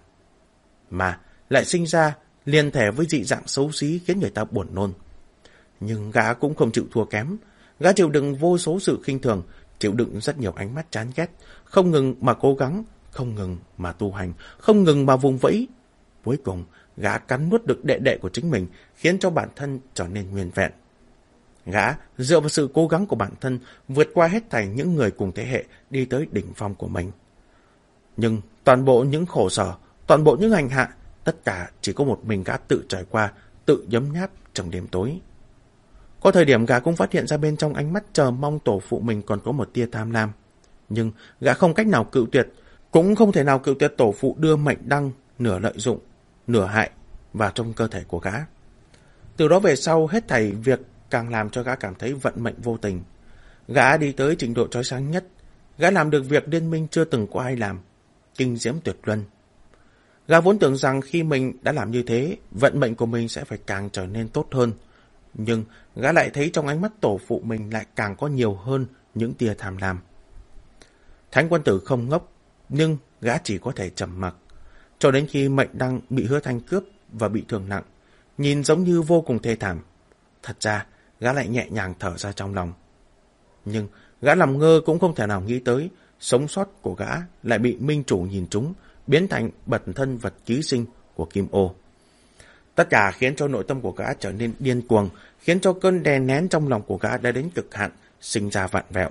Mà lại sinh ra liền thể với dị dạng xấu xí khiến người ta buồn nôn. Nhưng gã cũng không chịu thua kém, gã chịu đựng vô số sự khinh thường, chịu đựng rất nhiều ánh mắt chán ghét, không ngừng mà cố gắng, không ngừng mà tu hành, không ngừng mà vùng vẫy. Cuối cùng, gã cắn nuốt được đệ đệ của chính mình, khiến cho bản thân trở nên nguyên vẹn. Gã dựa vào sự cố gắng của bản thân vượt qua hết thảy những người cùng thế hệ đi tới đỉnh phong của mình. Nhưng toàn bộ những khổ sở, toàn bộ những hành hạ, tất cả chỉ có một mình gã tự trải qua, tự nhấm nháp trong đêm tối. Có thời điểm gã cũng phát hiện ra bên trong ánh mắt chờ mong tổ phụ mình còn có một tia tham lam. Nhưng gã không cách nào cự tuyệt, cũng không thể nào cự tuyệt tổ phụ đưa mệnh đăng nửa lợi dụng, nửa hại vào trong cơ thể của gã. Từ đó về sau, hết thảy việc càng làm cho gã cảm thấy vận mệnh vô tình. Gã đi tới trình độ trói sáng nhất, gã làm được việc liên minh chưa từng có ai làm, kinh diễm tuyệt luân. Gã vốn tưởng rằng khi mình đã làm như thế, vận mệnh của mình sẽ phải càng trở nên tốt hơn. Nhưng gã lại thấy trong ánh mắt tổ phụ mình lại càng có nhiều hơn những tia tham lam. Thánh quân tử không ngốc, nhưng gã chỉ có thể trầm mặc. Cho đến khi mệnh đang bị hứa thanh cướp và bị thương nặng, nhìn giống như vô cùng thê thảm. Thật ra, gã lại nhẹ nhàng thở ra trong lòng. Nhưng gã làm ngơ cũng không thể nào nghĩ tới, sống sót của gã lại bị minh chủ nhìn trúng, biến thành bật thân vật ký sinh của Kim Ô. Tất cả khiến cho nội tâm của gã trở nên điên cuồng, khiến cho cơn đè nén trong lòng của gã đã đến cực hạn, sinh ra vạn vẹo.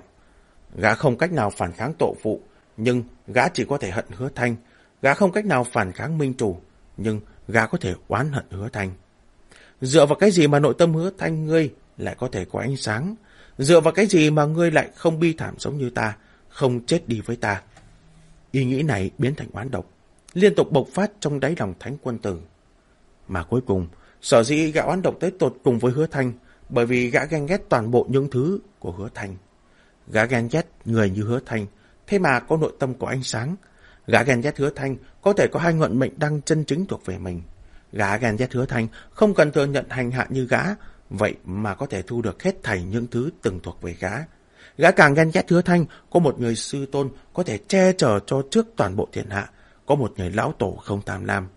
Gã không cách nào phản kháng tổ phụ, nhưng gã chỉ có thể hận hứa thanh. Gã không cách nào phản kháng minh chủ, nhưng gã có thể oán hận hứa thanh. Dựa vào cái gì mà nội tâm hứa thanh ngươi lại có thể có ánh sáng? Dựa vào cái gì mà ngươi lại không bi thảm giống như ta, không chết đi với ta? Ý nghĩ này biến thành oán độc, liên tục bộc phát trong đáy lòng thánh quân tử. Mà cuối cùng, sở dĩ gã oán độc tới tột cùng với hứa thanh, bởi vì gã ghen ghét toàn bộ những thứ của hứa thanh. Gã ghen ghét người như hứa thanh, thế mà có nội tâm của ánh sáng. Gã ghen ghét hứa thanh, có thể có hai ngọn mệnh đang chân chính thuộc về mình. Gã ghen ghét hứa thanh, không cần thừa nhận hành hạ như gã, vậy mà có thể thu được hết thảy những thứ từng thuộc về gã. Gã càng ghen ghét hứa thanh, có một người sư tôn có thể che chở cho trước toàn bộ thiên hạ, có một người lão tổ không tham lam.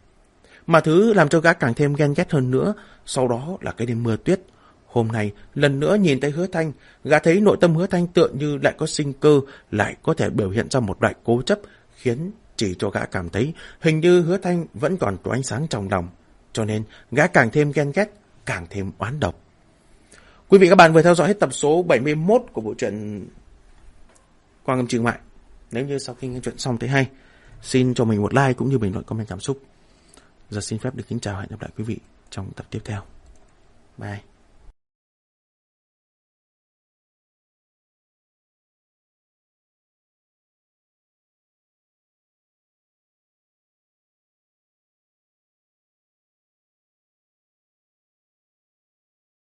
Mà thứ làm cho gã càng thêm ghen ghét hơn nữa, sau đó là cái đêm mưa tuyết. Hôm nay, lần nữa nhìn thấy hứa thanh, gã thấy nội tâm hứa thanh tựa như lại có sinh cơ, lại có thể biểu hiện ra một loại cố chấp, khiến chỉ cho gã cảm thấy hình như hứa thanh vẫn còn có ánh sáng trong lòng. Cho nên, gã càng thêm ghen ghét, càng thêm oán độc. Quý vị các bạn vừa theo dõi hết tập số 71 của bộ truyện Quang Ngâm Trường Mại. Nếu như sau khi nghe chuyện xong thấy hay, xin cho mình một like cũng như bình luận comment cảm xúc. Giờ xin phép được kính chào hẹn gặp lại quý vị trong tập tiếp theo. Bye.